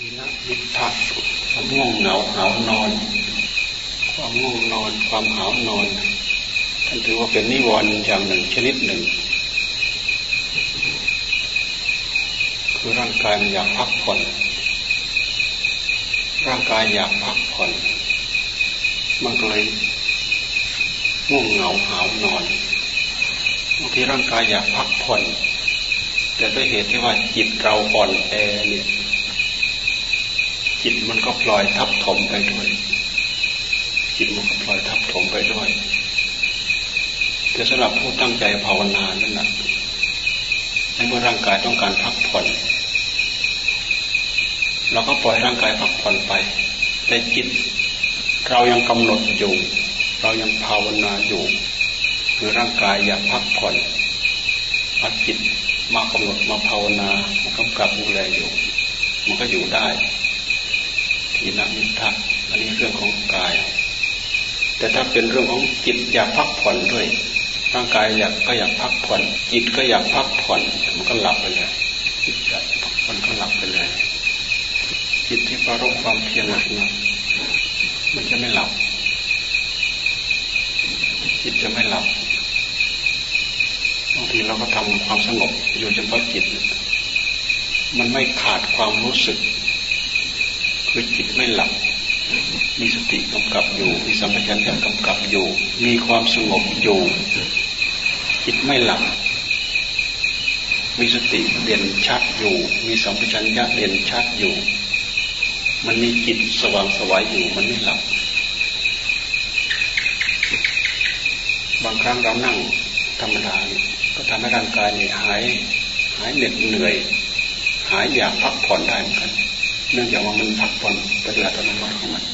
ทีนะมิทักความง่วงเหงาหานอน ความง่วงนอน ความหานอน ท่านถือว่าเป็นนิวรณ์อย่างหนึ่งชนิดหนึ่ง คือร่างกายมันอยากพักผ่อน ร่างกายอยากพักผ่อน มันก็เลยง่วงเหงาหานอนบางทีร่างกายอยากพักผ่อน แต่ด้วยเหตุที่ว่าจิตเราอ่อนแอเนี่ย จิตมันก็ปล่อยทับถมไปด้วย จิตมันก็ปล่อยทับถมไปด้วยแต่สำหรับผู้ตั้งใจภาวนานั่นแหละในเมื่อร่างกายต้องการพักผ่อนเราก็ปล่อยร่างกายพักผ่อนไป แต่จิต เรายังกำหนดอยู่ เรายังภาวนาอยู่ คือร่างกายอยากพักผ่อนเอาจิตมากำหนดมาภาวนามากำกับดูแลอยู่ มันก็อยู่ได้ ทีนมิทักอันนี้เรื่องของกาย แต่ถ้าเป็นเรื่องของจิตอยากพักผ่อนด้วยร่างกายอยากก็อยากพักผ่อน จิตก็อยากพักผ่อนมันก็หลับไปเลยจิตอยากพักผ่อนก็หลับไปเลย จิตที่ประรบความเพียรหนักนะมันจะไม่หลับ จิตจะไม่หลับบางทีเราก็ทำความสงบอยู่เฉพาะจิต มันไม่ขาดความรู้สึก คือจิตไม่หลับ มีสติกำกับอยู่ มีสัมปชัญญะกำกับอยู่ มีความสงบอยู่ จิตไม่หลับ มีสติเด่นชัดอยู่ มีสัมปชัญญะเด่นชัดอยู่ มันมีจิตสว่างสวายอยู่ มันไม่หลับ บางครั้งเรานั่งธรรมดาก็ทำให้ร่างกายเนี่ยหาย หายเหน็ดเหนื่อย หายอยากพักผ่อนได้เหมือนกัน เนื่องจากว่ามันพักผ่อนปฏิบัติอัตโนมัติของมัน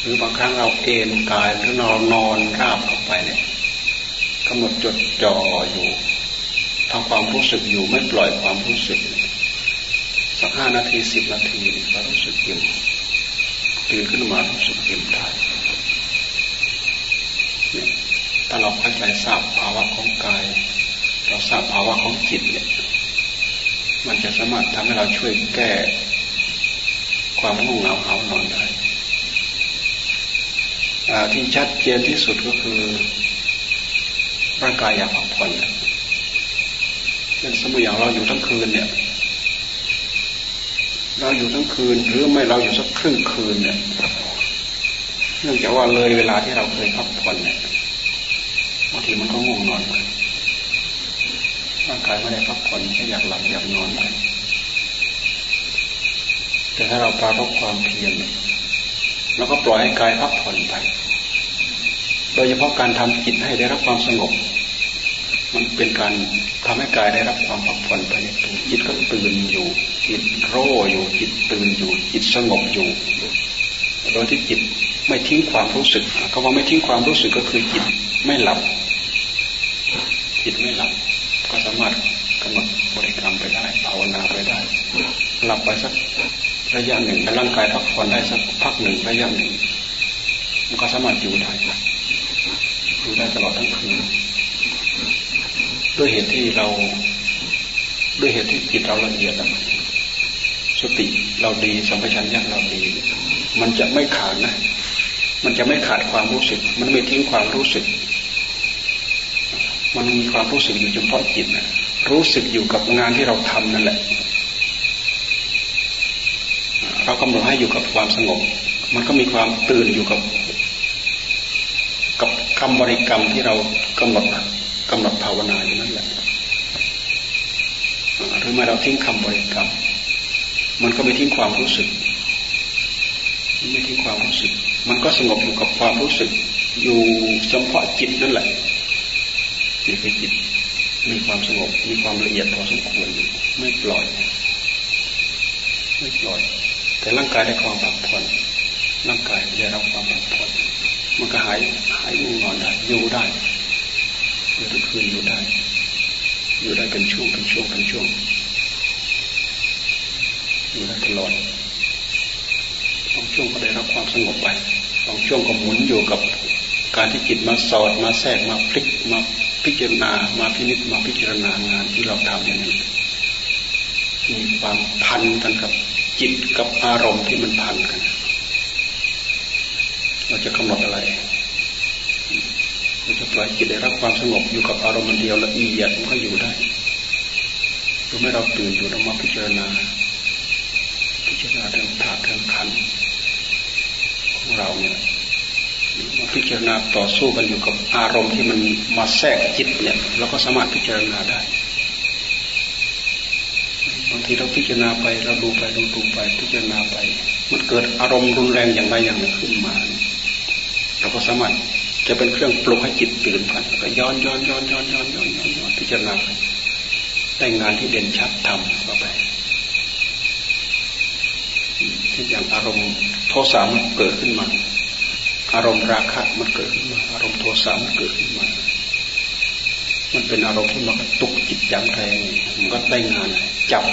หรือบางครั้งเราเอนกายหรือนอนนอนราบเข้าไปเนี่ยกำหนดจดจ่ออยู่ทำความรู้สึกอยู่ไม่ปล่อยความรู้สึก สักห้านาทีสิบนาทีก็รู้สึกอิ่มตื่นขึ้นมารู้สึกอิ่มได้เนี่ยถ้าเราเข้าใจทราบภาวะของกาย เราทราบภาวะของจิตเนี่ย มันจะสามารถทำให้เราช่วยแก้ความง่วงเหงาเหานอนได้ที่ชัดเจนที่สุดก็คือร่างกายอยากพักผ่อนเช่นสมมติอย่างเราอยู่ทั้งคืนเนี่ย เราอยู่ทั้งคืนหรือไม่เราอยู่สักครึ่งคืนเนี่ย เนื่องจากว่าเลยเวลาที่เราเคยพักผ่อนเนี่ยบางทีมันก็ง่วงนอนไป ร่างกายไม่ได้พักผ่อนแค่อยากหลับอยากนอนไปแต่ถ้าเราปรารบความเพียรเราก็ปล่อยให้กายพักผ่อนไป โดยเฉพาะการทำจิตให้ได้รับความสงบ มันเป็นการทำให้กายได้รับความพักผ่อนไปในตัวจิตก็ตื่นอยู่ จิตโร่อยู่จิตตื่นอยู่ จิตสงบอยู่ โดยที่จิตไม่ทิ้งความรู้สึกคำว่าไม่ทิ้งความรู้สึกก็คือจิตไม่หลับ จิตไม่หลับ ก็สามารถกำหนดบริกรรมไปได้ภาวนาไปได้ หลับไปสักระยะหนึ่งร่างกายพักผ่อนได้สักพักหนึ่งระยะหนึ่งมันก็สามารถอยู่ได้อยู่ได้ตลอดทั้งคืนด้วยเหตุที่เรา ด้วยเหตุที่จิตเราละเอียดสติเราดีสัมปชัญญะเราดี มันจะไม่ขาดนะ มันจะไม่ขาดความรู้สึก มันไม่ทิ้งความรู้สึก มันมีความรู้สึกอยู่เฉพาะจิตนะรู้สึกอยู่กับงานที่เราทำนั่นแหละ เรากำหนดให้อยู่กับความสงบ มันก็มีความตื่นอยู่กับ กับคำบริกรรมที่เรากำหนดกำหนดภาวนาอยู่นั่นแหละหรือม่เราทิ้งคำบริกรรม มันก็ไม่ทิ้งความรู้สึก ไม่ทิ้งความรู้สึก มันก็สงบอยู่กับความรู้สึก อยู่เฉพาะจิตนั่นแหละ นี่คือจิตมีความสงบมีความละเอียดพอสมควรไม่ปล่อย ไม่ปล่อย แต่ร่างกายได้ความพักผ่อนร่างกายได้รับความพักผ่อนมันก็หายหายง่วงนอนได้อยู่ได้อยู่ทุกคืนอยู่ได้ อยู่ได้เป็นช่วงเป็นช่วงเป็นช่วงอยู่ได้ตลอดบางช่วงก็ได้รับความสงบไปบางช่วงก็หมุนอยู่กับการที่จิตมาสอดมาแทรกมาพลิกมา พิจารณามาพินิจมาพิจารณางานที่เราทำอย่างนี้มีความพันกันกับจิตกับอารมณ์ที่มันพันกัน เราจะกำหนดอะไรเราจะปล่อยจิตได้รับความสงบอยู่กับอารมณ์เดียวละเอียดมันก็อยู่ได้หรือไม่เราตื่นอยู่เรามาพิจารณา พิจารณาเรื่องธาตุเรื่องขันของเราเนี่ยมา พิจารณาต่อสู้กันอยู่กับอารมณ์ที่มันมาแทรกจิตเนี่ยเราก็สามารถพิจารณาได้บางทีเราพิจารณาไปเราดูไปดูดูไปพิจารณาไป มันเกิดอารมณ์รุนแรงอย่างใดอย่างหนึ่งขึ้นมา เราก็สามารถจะเป็นเครื่องปลุกให้จิตตื่นผ่านก็ย้อนย้อนย้อนย้อนย้อนย้อนย้อนย้อนพิจารณาได้งานที่เด่นชัดทำเข้าไปที่อย่างอารมณ์โทสะมันเกิดขึ้นมา อารมณ์ราคะมันเกิดขึ้นมาอารมณ์โทสะมันเกิดขึ้นมา มันเป็นอารมณ์ที่มันตุกจิตอย่างแรงมันก็ได้งานจับ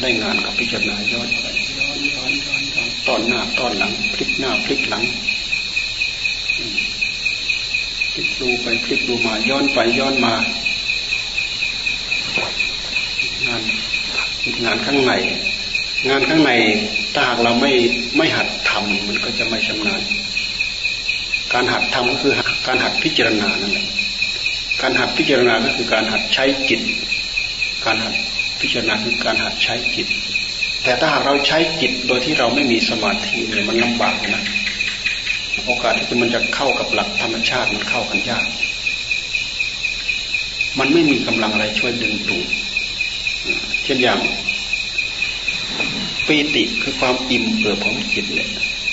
ได้งานกับพิจารณาย้อนไปย้อนย้อนย้อนย้อนตอนหน้าตอนหลัง พลิกหน้าพลิกหลังพลิกดูไปพลิกดูมาย้อนไปย้อนมา งานงานข้างในงานข้างในถ้าหากเราไม่ไม่หัดทำมันก็จะไม่ชำนาญ การหัดทำก็คือการหัดพิจารณานั่นแหละการหัดพิจารณาก็คือการหัดใช้จิต การหัดพิจารณาคือการหัดใช้จิต แต่ถ้าหากเราใช้จิตโดยที่เราไม่มีสมาธิเนี่ยมันลำบากนะโอกาสที่มันจะเข้ากับหลักธรรมชาติมันเข้ากันยาก มันไม่มีกำลังอะไรช่วยดึงดูดเช่นอย่างปีติคือความอิ่มเอิบของจิตเนี่ย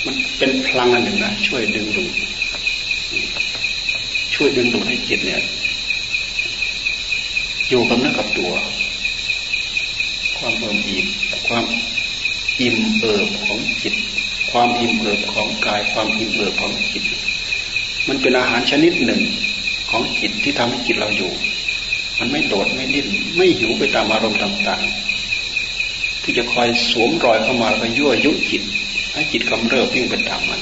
มันเป็นพลังอันหนึ่งนะช่วยดึงดูด ช่วยดึงดูดให้จิตเนี่ย อยู่กับเนื้อกับตัว ความเอิบอิ่มความอิ่มเอิบของจิต ความอิ่มเอิบของกาย ความอิ่มเอิบของจิต มันเป็นอาหารชนิดหนึ่งของจิตที่ทำให้จิตเราอยู่ มันไม่โดดไม่ดิ้นไม่หิวไปตามอารมณ์ต่าง ๆ ที่จะคอยสวมรอยเข้ามาแล้วก็ยั่วยุจิตให้จิตกำเริบวิ่งไปตามมัน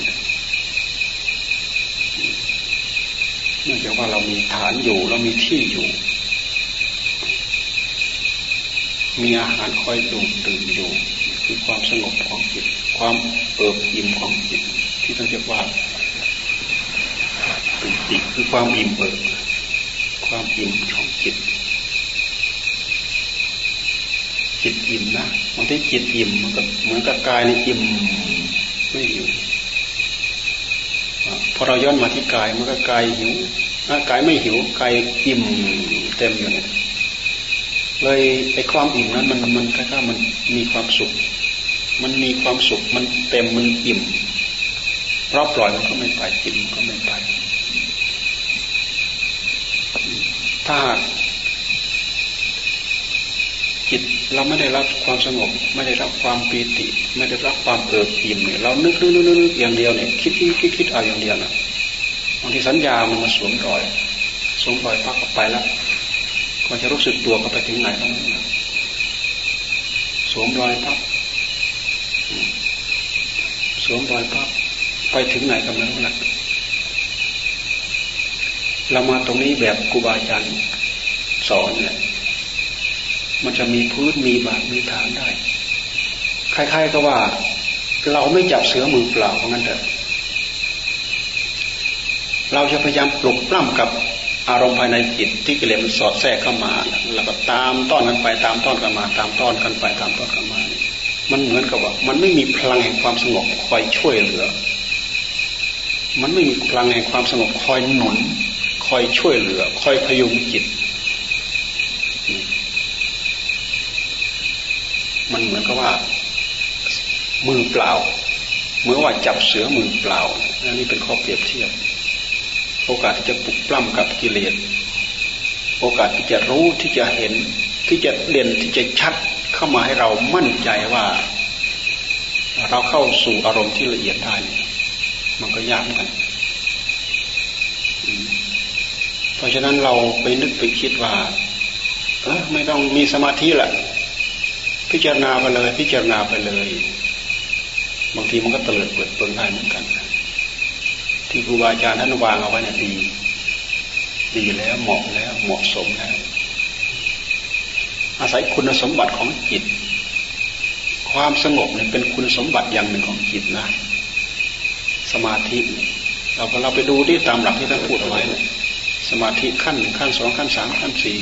เนื่องจากว่าเรามีฐานอยู่เรามีที่อยู่ มีอาหารคอยดูดดื่มอยู่ คือความสงบของจิต ความเอิบอิ่มของจิต ที่ท่านเรียกว่าปิติคือความอิ่มเอิบความอิ่มของจิต จิตอิ่มนะบางทีจิตอิ่มมันก็เหมือนกับกายในอิ่มไม่อยู่ อเราย้อนมาที่กายมันก็กายหิวกายไม่หิวกายอิ่มเต็มอยู่เนี่ยเลยไอ้ความอิ่มนั้นมันมันค่ามันมีความสุข มันมีความสุขมันเต็มมันอิ่มเพราะปล่อยมันก็ไม่ไปอิ่มก็ไม่ไปถ้า จิตเราไม่ได้รับความสงบ ไม่ได้รับความปีติ ไม่ได้รับความเอิบอิ่มเนี่ยเรานึกนึกนึกนึกอย่างเดียวเนี่ยคิดคิดคิดคิดเอาอย่างเดียวนะบางทีสัญญามันมาสวมรอยสวมรอยปักออกไปแล้วก็จะรู้สึกตัวก็ไปถึงไหนก็ไม่รู้สวมรอยปักสวมรอยปักไปถึงไหนก็ไม่รู้ละเรามาตรงนี้แบบครูบาอาจารย์สอนเนี่ย มันจะมีพื้นมีบาดมีฐานได้ คล้าย ๆ ก็ว่า เราไม่จับเสือมือเปล่าเพราะงั้นเถอะเราจะพยายามปลุกปล้ำกับอารมณ์ภายในจิตที่กิเลสมันสอดแทรกเข้ามา แล้วก็ตามต้อนกันไปตามต้อนกันมา ตามต้อนกันไปตามต้อนกันมา มันเหมือนกับว่า มันไม่มีพลังแห่งความสงบคอยช่วยเหลือ มันไม่มีพลังแห่งความสงบคอยหนุน คอยช่วยเหลือ คอยพยุงจิต มันเหมือนกับว่า มือเปล่า เหมือนว่าจับเสือมือเปล่าอันนี้เป็นข้อเปรียบเทียบ โอกาสที่จะปลุกปล้ำกับกิเลส โอกาสที่จะรู้ที่จะเห็น ที่จะเด่นที่จะชัดเข้ามาให้เรามั่นใจว่า เราเข้าสู่อารมณ์ที่ละเอียดได้ มันก็ยากเหมือนกัน เพราะฉะนั้นเราไปนึกไปคิดว่าเออไม่ต้องมีสมาธิแหละ พิจารณาไปเลย พิจารณาไปเลย บางทีมันก็เตลิดเปิดเปิงได้เหมือนกัน ที่ครูบาอาจารย์ท่านวางเอาไว้น่ะดี ดีแล้วเหมาะแล้วเหมาะสมแล้วอาศัยคุณสมบัติของจิต ความสงบเนี่ยเป็นคุณสมบัติอย่างหนึ่งของจิตนะสมาธิเราเราไปดูที่ตามหลักที่ท่านพูดเอาไว้เนี่ยสมาธิขั้น ขั้นสองขั้นสามขั้นสี่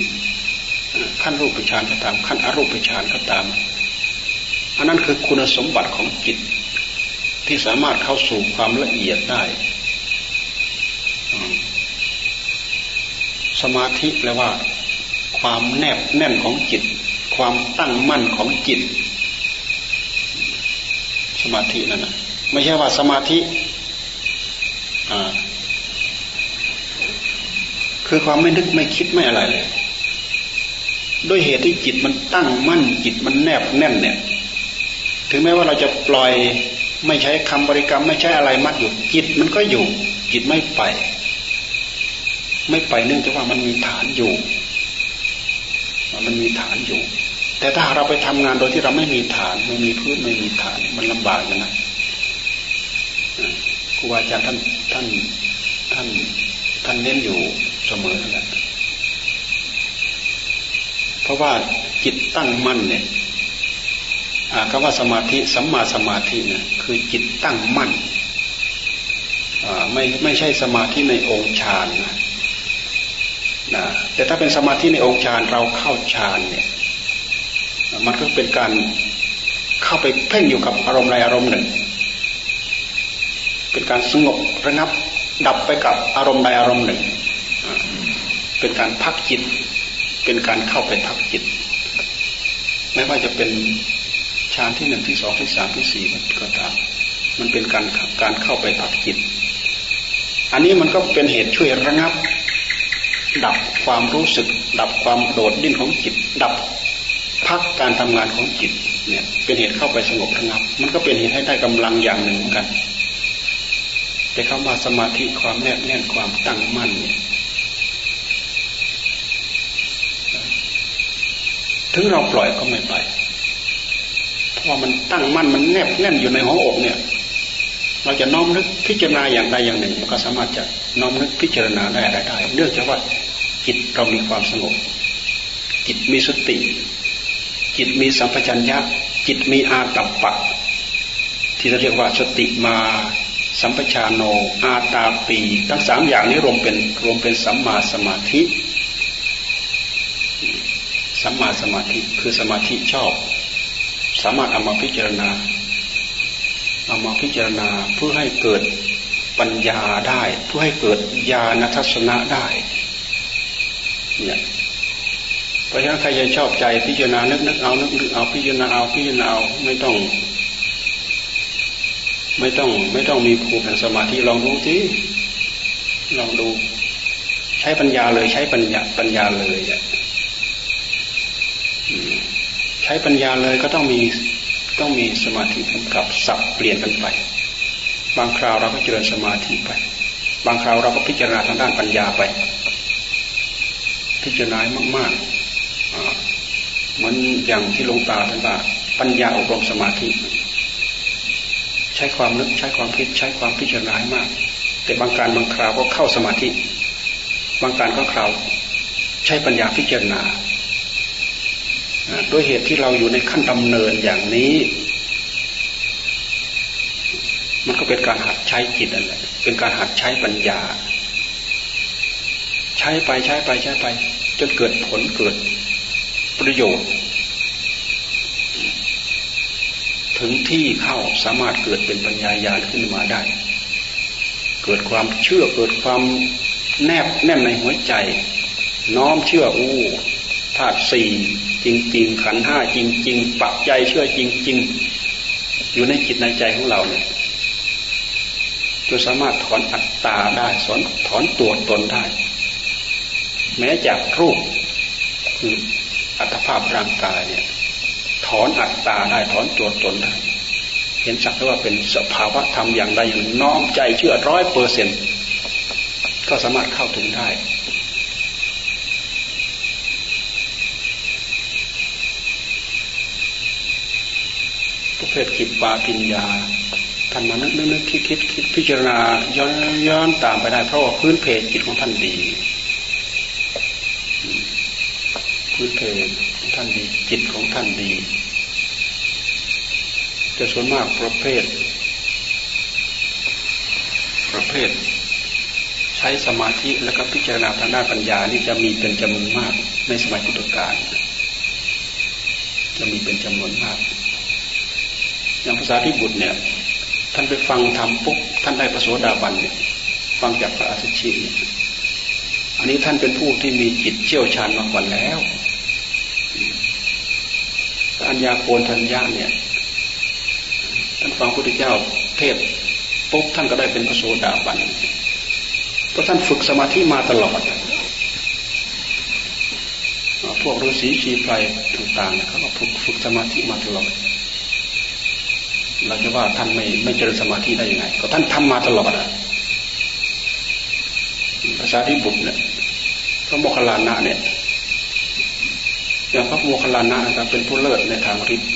ขั้นรูปฌานก็ตาม ขั้นอรูปฌานก็ตาม อันนั้นคือคุณสมบัติของจิต ที่สามารถเข้าสู่ความละเอียดได้สมาธิแปลว่า ความแนบแน่นของจิต ความตั้งมั่นของจิต สมาธินั่นนะไม่ใช่ว่าสมาธิคือความไม่นึกไม่คิดไม่อะไรเลย ด้วยเหตุที่จิตมันตั้งมั่นจิตมันแนบแน่นเนี่ย ถึงแม้ว่าเราจะปล่อยไม่ใช้คำบริกรรมไม่ใช้อะไรมัดอยู่ จิตมันก็อยู่ จิตไม่ไป ไม่ไปเนื่องจากว่ามันมีฐานอยู่ มันมีฐานอยู่ แต่ถ้าเราไปทำงานโดยที่เราไม่มีฐาน ไม่มีพื้นไม่มีฐานมันลำบากนะครูบาอาจารย์ท่านท่านท่านท่านเน้นอยู่เสมอนั่นแหละ ราะว่าจิตตั้งมั่นเนี่ยคำว่าสมาธิสัมมาสมาธิเนี่ยคือจิตตั้งมั่นไม่ไม่ใช่สมาธิในองค์ฌานนะนะแต่ถ้าเป็นสมาธิในองค์ฌานเราเข้าฌานเนี่ยมันก็เป็นการเข้าไปเพ่งอยู่กับอารมณ์ใดอารมณ์หนึ่ง เป็นการสงบระงับดับไปกับอารมณ์ใดอารมณ์หนึ่ง เป็นการพักจิต เป็นการเข้าไปพักจิต ไม่ว่าจะเป็นฌานที่หนึ่งที่สองที่สามที่สี่ก็ตาม มันเป็นการการเข้าไปพักจิต อันนี้มันก็เป็นเหตุช่วยระงับ ดับความรู้สึก ดับความโดดดิ้นของจิต ดับพักการทำงานของจิตเนี่ยเป็นเหตุเข้าไปสงบระงับ มันก็เป็นเหตุให้ได้กำลังอย่างหนึ่งเหมือนกัน แต่คำว่าสมาธิความแนบแน่นความตั้งมั่นเนี่ย ถึงเราปล่อยก็ไม่ไป เพราะว่ามันตั้งมั่นมันแนบแน่นอยู่ในหัวอกเนี่ย เราจะน้อมนึกพิจารณาอย่างใดอย่างหนึ่ง มันก็สามารถจะน้อมนึกพิจารณาได้ได้ได้เนื่องจากว่าจิตเรามีความสงบ จิตมีสติ จิตมีสัมปชัญญะ จิตมีอาตัปปะ ที่เราเรียกว่าสติมาสัมปชานโน อาตาปี ทั้งสามอย่างนี้รวมเป็นรวมเป็นสัมมาสมาธิ สัมมาสมาธิคือสมาธิชอบ สามารถเอามาพิจารณาเอามาพิจารณาเพื่อให้เกิดปัญญาได้ เพื่อให้เกิดญาณทัศนะได้เนี่ยเพราะฉะนั้นใครจะชอบใจพิจารณานึกนึกเอานึกนึกเอาพิจารณาเอาพิจารณาเอาไม่ต้อง ไม่ต้องไม่ต้องมีภูมิแห่งสมาธิลองดูที่ลองดู ใช้ปัญญาเลยใช้ปัญญาปัญญาเลยอะ ช้ปัญญาเลยก็ต้องมีต้องมีสมาธิกำกับสับเปลี่ยนกันไป บางคราวเราก็เจริญสมาธิไป บางคราวเราก็พิจารณาทางด้านปัญญาไป พิจารณามากๆเหมือนอย่างที่ลงตาท่านว่าปัญญาอบรมสมาธิ ใช้ความนึกใช้ความคิดใช้ความพิจารณามาก แต่บางการบางคราวก็เข้าสมาธิ บางการก็คราว ใช้ปัญญาพิจารณา ด้วยเหตุที่เราอยู่ในขั้นดำเนินอย่างนี้ มันก็เป็นการหัดใช้จิตนั่นแหละเป็นการหัดใช้ปัญญา ใช้ไปใช้ไปใช้ไป จนเกิดผลเกิดประโยชน์ ถึงที่เข้าสามารถเกิดเป็นปัญญาญาณขึ้นมาได้ เกิดความเชื่อเกิดความแนบแน่นในหัวใจ น้อมเชื่ออู้ธาตุสี่ จริง ๆ ขันห้าจริง ๆ ปักใจเชื่อจริง ๆ อยู่ในจิตในใจของเราเนี่ยจนสามารถถอนอัตตาได้สอนถอนตัวตนได้ แม้จากรูปคืออัตภาพร่างกายเนี่ย ถอนอัตตาได้ถอนตัวตนได้เห็นสักว่าเป็นสภาวะธรรมอย่างใดอย่างน้อมใจเชื่อร้อยเปอร์เซ็นก็สามารถเข้าถึงได้ประ เภทขิดปาปิญญาท่านมานึกนึกนึกคิดคิดคิดพิจารณาย้อนย้อนตามไปได้เพราะว่าพื้นเพจิตของท่านดี พื้นเพของท่านดีจิตของท่านดีแต่ส่วนมากประเภท ประเภท ใช้สมาธิแล้วก็พิจารณาทางด้านปัญญานี่จะมีเป็นจำนวนมากในสมัยพุทธกาลจะมีเป็นจำนวนมาก อย่างภาษาที่บุตรเนี่ย ท่านไปฟังธรรมปุ๊บท่านได้ประโสดาบันเนี่ยฟังจากพระอาทิตย์เนี่ยอันนี้ท่านเป็นผู้ที่มีจิตเชี่ยวชาญมากกว่าแล้วอัญญาโกนทัญญาเนี่ยท่านฟังพระพุทธเจ้าเทศปุ๊บท่านก็ได้เป็นพระโสดาบันเพราะท่านฝึกสมาธิมาตลอดพวกฤาษีชีไพรต่างๆเขาก็ฝึกฝึกสมาธิมาตลอด เราจะว่าท่านไม่ไม่เจริญสมาธิได้ยังไง ก็ท่านทำมาตลอดอะภาษาที่บุตรเนี่ยพระโมคคัลลานะเนี่ยอย่างพระโมคคัลลานะนะครับเป็นผู้เลิศในทางฤทธิ์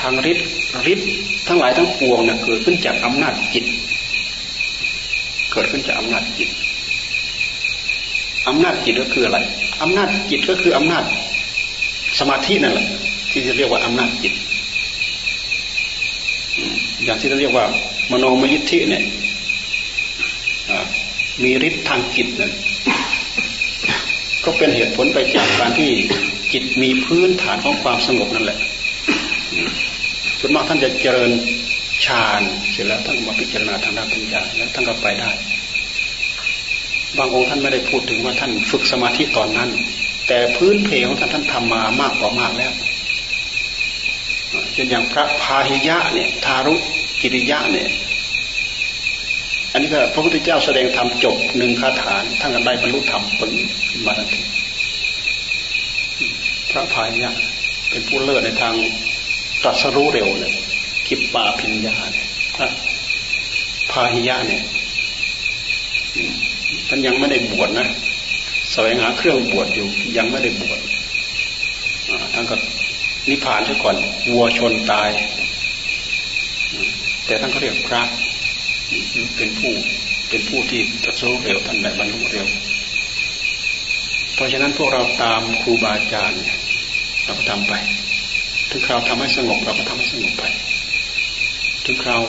ทางฤทธิ์ฤทธิ์ทั้งหลายทั้งปวงเนี่ยเกิดขึ้นจากอำนาจจิต เกิดขึ้นจากอำนาจจิตอำนาจจิตก็คืออะไรอำนาจจิตก็คืออำนาจสมาธินั่นแหละที่จะเรียกว่าอำนาจจิต อย่างที่เราเรียกว่ามโนมยิทธิเนี่ยมีฤทธิ์ทางจิตนั่นก็เป็นเหตุผลไปจากการที่จิตมีพื้นฐานของความสงบนั่นแหละส่วนมากท่านจะเจริญฌานเสร็จแล้วท่านมาพิจารณาทางด้านปัญญาแล้วท่านก็ไปได้ บางองค์ท่านไม่ได้พูดถึงว่าท่านฝึกสมาธิตอนนั้น แต่พื้นเพของท่านท่านทำมามากกว่ามากแล้ว ช่นอย่างพระพาหิยะเนี่ยทารุกิริยะเนี่ยอันนี้ก็พระพุทธเจ้าแสดงธรรมจบหนึ่งคาถาท่านก็ได้บรรลุธรรมปึงมาทันทีพระพายะเป็นผู้เลิศในทางตรัสรู้เร็วเลยกิปปาพิญญาเนี่ยพระพาหิยะเนี่ยท่านยังไม่ได้บวชนะแสวงหาเครื่องบวชอยู่ยังไม่ได้บวชท่านก็ นิพพานซะก่อนวัวชนตาย แต่ท่านก็เรียกพระเป็นผู้เป็นผู้ที่ตรัสรู้เร็วท่านได้บรรลุเร็ว เพราะฉะนั้นพวกเราตามครูบาอาจารย์เราก็ทำไป ถึงคราวทำให้สงบเราก็ทำให้สงบไป ถึงคราว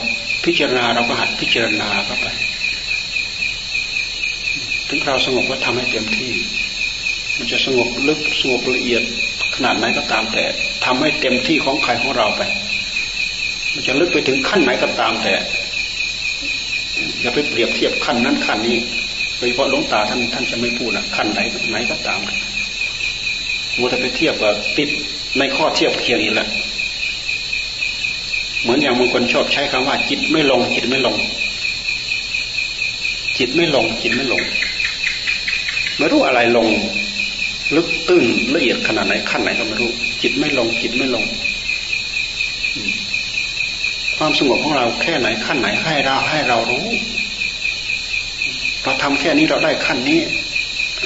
พิจารณาเราก็หัดพิจารณาเข้าไป ถึงคราวสงบก็ทำให้เต็มที่ มันจะสงบลึกสงบละเอียดขนาดไหนก็ตามแต่ ทำให้เต็มที่ของใครของเราไป มันจะลึกไปถึงขั้นไหนก็ตามแต่ อย่าไปเปรียบเทียบขั้นนั้นขั้นนี้โดยเฉพาะหลวงตาท่านท่านจะไม่พูดนะขั้นไหนไหนก็ตามมัวแต่ไปเทียบกับติดในข้อเทียบเคียงอีกแล้วเหมือนอย่างบางคนชอบใช้คำว่า จิตไม่ลง จิตไม่ลง จิตไม่ลง จิตไม่ลง ไม่รู้อะไรลง ลึกตื้นละเอียดขนาดไหนขั้นไหนก็ไม่รู้ จิตไม่ลงจิตไม่ลง ความสงบของเราแค่ไหนขั้นไหนให้เราให้เรารู้เราทำแค่นี้เราได้ขั้นนี้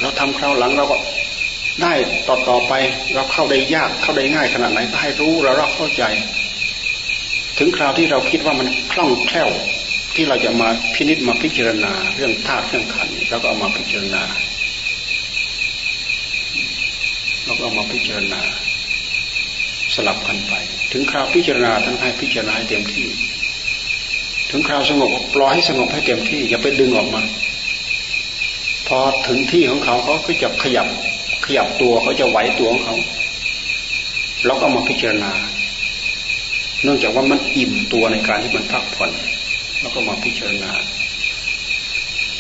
เราทำคราวหลังเราก็ได้ต่อต่อไป เราเข้าได้ยากเข้าได้ง่ายขนาดไหนก็ให้รู้เราเราเข้าใจ ถึงคราวที่เราคิดว่ามันคล่องแคล่วที่เราจะมาพินิจมาพิจารณาเรื่องธาตุเรื่องขันเราก็เอามาพิจารณา เราก็เอามาพิจารณา สลับกันไป ถึงคราวพิจารณาท่านให้พิจารณาให้เต็มที่ ถึงคราวสงบปล่อยให้สงบให้เต็มที่ อย่าไปดึงออกมา พอถึงที่ของเขาเขาก็จะขยับขยับตัวเขาจะไหวตัวของเขาเราก็มาพิจารณา เนื่องจากว่ามันอิ่มตัวในการที่มันพักผ่อนเราก็มาพิจารณา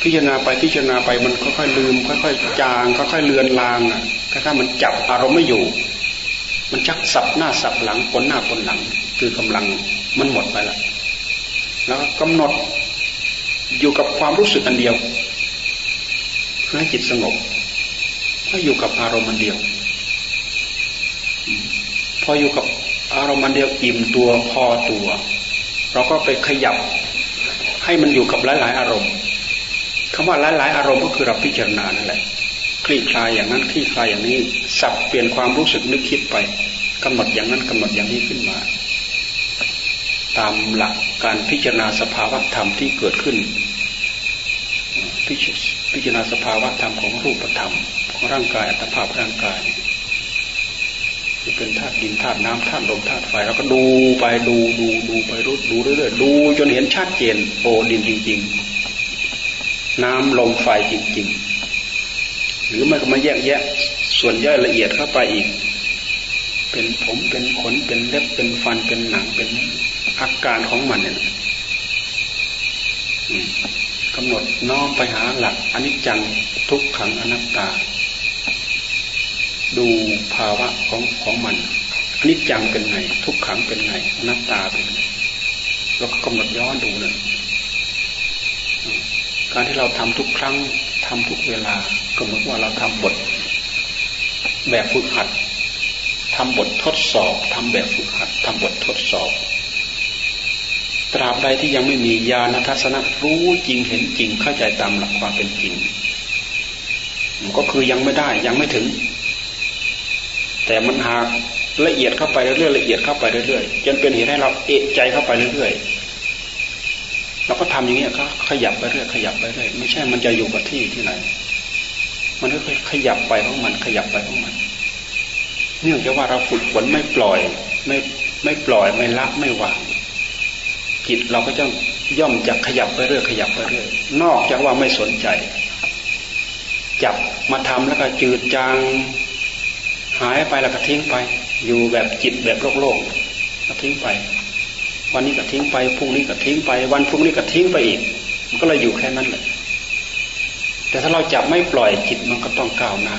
พิจารณาไปพิจารณาไปมันค่อยๆลืม ค่อยๆจางค่อยๆเลือนลางอะค่อยๆมันจับอารมณ์ไม่อยู่ มันชักสับหน้าสับหลังปนหน้าปนหลัง คือกำลังมันหมดไปละแล้วก็กำหนดอยู่กับความรู้สึกอันเดียวเพื่อให้จิตสงบก็อยู่กับอารมณ์มันเดียว พออยู่กับอารมณ์มันเดียวอิ่มตัวพอตัว เราก็ไปขยับให้มันอยู่กับหลาย ๆ อารมณ์ คำว่าหลาย ๆ อารมณ์ก็คือเราพิจารณานั่นแหละคลี่คลายอย่างนั้นคลี่คลายอย่างนี้สับเปลี่ยนความรู้สึกนึกคิดไปกำหนดอย่างนั้นกำหนดอย่างนี้ขึ้นมา ตามหลักการพิจารณาสภาวะธรรมที่เกิดขึ้น พิจารณาสภาวะธรรมของรูปธรรม ของร่างกายอัตภาพร่างกายจะเป็นธาตุดินธาตุน้ำธาตุลมธาตุไฟเราก็ดูไปดูดูดูไปรู้ดูเรื่อยๆดูจนเห็นชัดเจนโอ้ดินจริง ๆ น้ำลมไฟจริงๆ หรือมันก็มาแยกแยะ ส่วนย่อยละเอียดเข้าไปอีก เป็นผมเป็นขนเป็นเล็บเป็นฟันเป็นหนังเป็นอาการของมันเนี่ยกำหนดน้อมไปหาหลักอนิจจังทุกขังอนัตตา ดูภาวะของของมันอนิจจังเป็นไง ทุกขังเป็นไงอนัตตาเป็นไงเราก็กำหนดย้อนดูเลย การที่เราทำทุกครั้งทำทุกเวลาก็เหมือนว่าเราทำบท แบบฝึกหัดทำบททดสอบทำแบบฝึกหัดทำบททดสอบ ตราบใดที่ยังไม่มีญาณทัศนะรู้จริงเห็นจริงเข้าใจตามหลักความเป็นจริงมันก็คือยังไม่ได้ยังไม่ถึง แต่มันหากละเอียดเข้าไปเรื่อยละเอียดเข้าไปเรื่อยจนเป็นเหตุให้เราเอะใจเข้าไปเรื่อย เราก็ทำอย่างนี้ก็ขยับไปเรื่อยขยับไปเรื่อยไม่ใช่มันจะอยู่กับที่ที่ไหน มันก็ขยับไปของมัน ขยับไปของมันเนื่องจากว่าเราฝึกฝนไม่ปล่อย ไม่ไม่ปล่อยไม่ละไม่วางจิตเราก็จะย่อมจะขยับไปเรื่อยขยับไปเรื่อยนอกจากว่าไม่สนใจ จับมาทำแล้วก็จืดจางหายไปแล้วก็ทิ้งไป อยู่แบบจิตแบบโลกโลกก็ทิ้งไป วันนี้ก็ทิ้งไปพรุ่งนี้ก็ทิ้งไป วันพรุ่งนี้ก็ทิ้งไปอีก มันก็เลยอยู่แค่นั้นแหละแต่ถ้าเราจับไม่ปล่อยจิตมันก็ต้องก้าวหน้า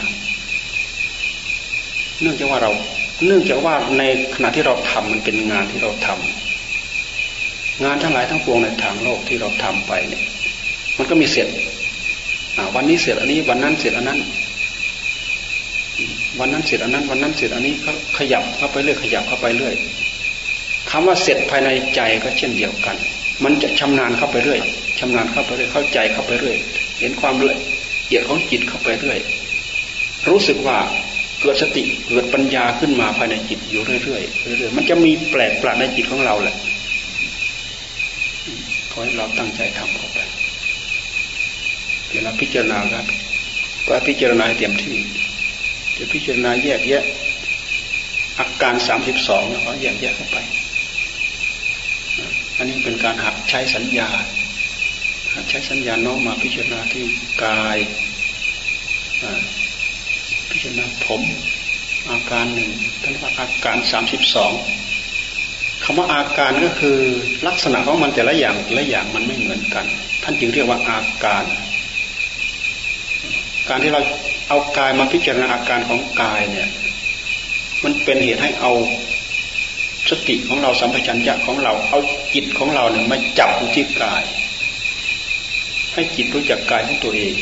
เนื่องจากว่าเรา เนื่องจากว่าในขณะที่เราทำมันเป็นงานที่เราทำงานทั้งหลายทั้งปวงในทางโลกที่เราทำไปเนี่ย มันก็มีเสร็จวันนี้เสร็จอันนี้ วันนั้นเสร็จอันนั้น วันนั้นเสร็จอันนั้น วันนั้นเสร็จอันนี้ก็ขยับเข้าไปเรื่อยขยับเข้าไปเรื่อย คำว่าเสร็จภายในใจก็เช่นเดียวกัน มันจะชำนาญเข้าไปเรื่อยชำนาญเข้าไปเรื่อย เข้าใจเข้าไปเรื่อย เห็นความละเอียดของจิตเข้าไปเรื่อย รู้สึกว่าเกิดสติเกิดปัญญาขึ้นมาภายในจิตอยู่เรื่อยๆเรื่อยๆมันจะมีแปลกปลาดในจิตของเราแหละขอให้เราตั้งใจทำเข้าไปเดี๋ยวเราพิจารณาครับก็พิจารณาเต็มที่จะพิจารณาแยกแยะอาการสามสิบสองแล้วก็แยกแยะเข้าไป อันนี้เป็นการหัดใช้สัญญาหัดใช้สัญญาน้องมาพิจารณาที่กายพิจารณาผม อาการหนึ่งท่านว่าอาการสามสิบสองคำว่าอาการก็คือลักษณะของมันแต่ละอย่างและอย่างมันไม่เหมือนกัน ท่านจึงเรียกว่าอาการ การที่เราเอากายมาพิจารณาอาการของกายเนี่ย มันเป็นเหตุให้เอา สติของเราสัมปชัญญะของเราเอาจิตของเราเนี่ยมาจับอยู่ที่กาย ให้จิตรู้จักกายของตัวเอง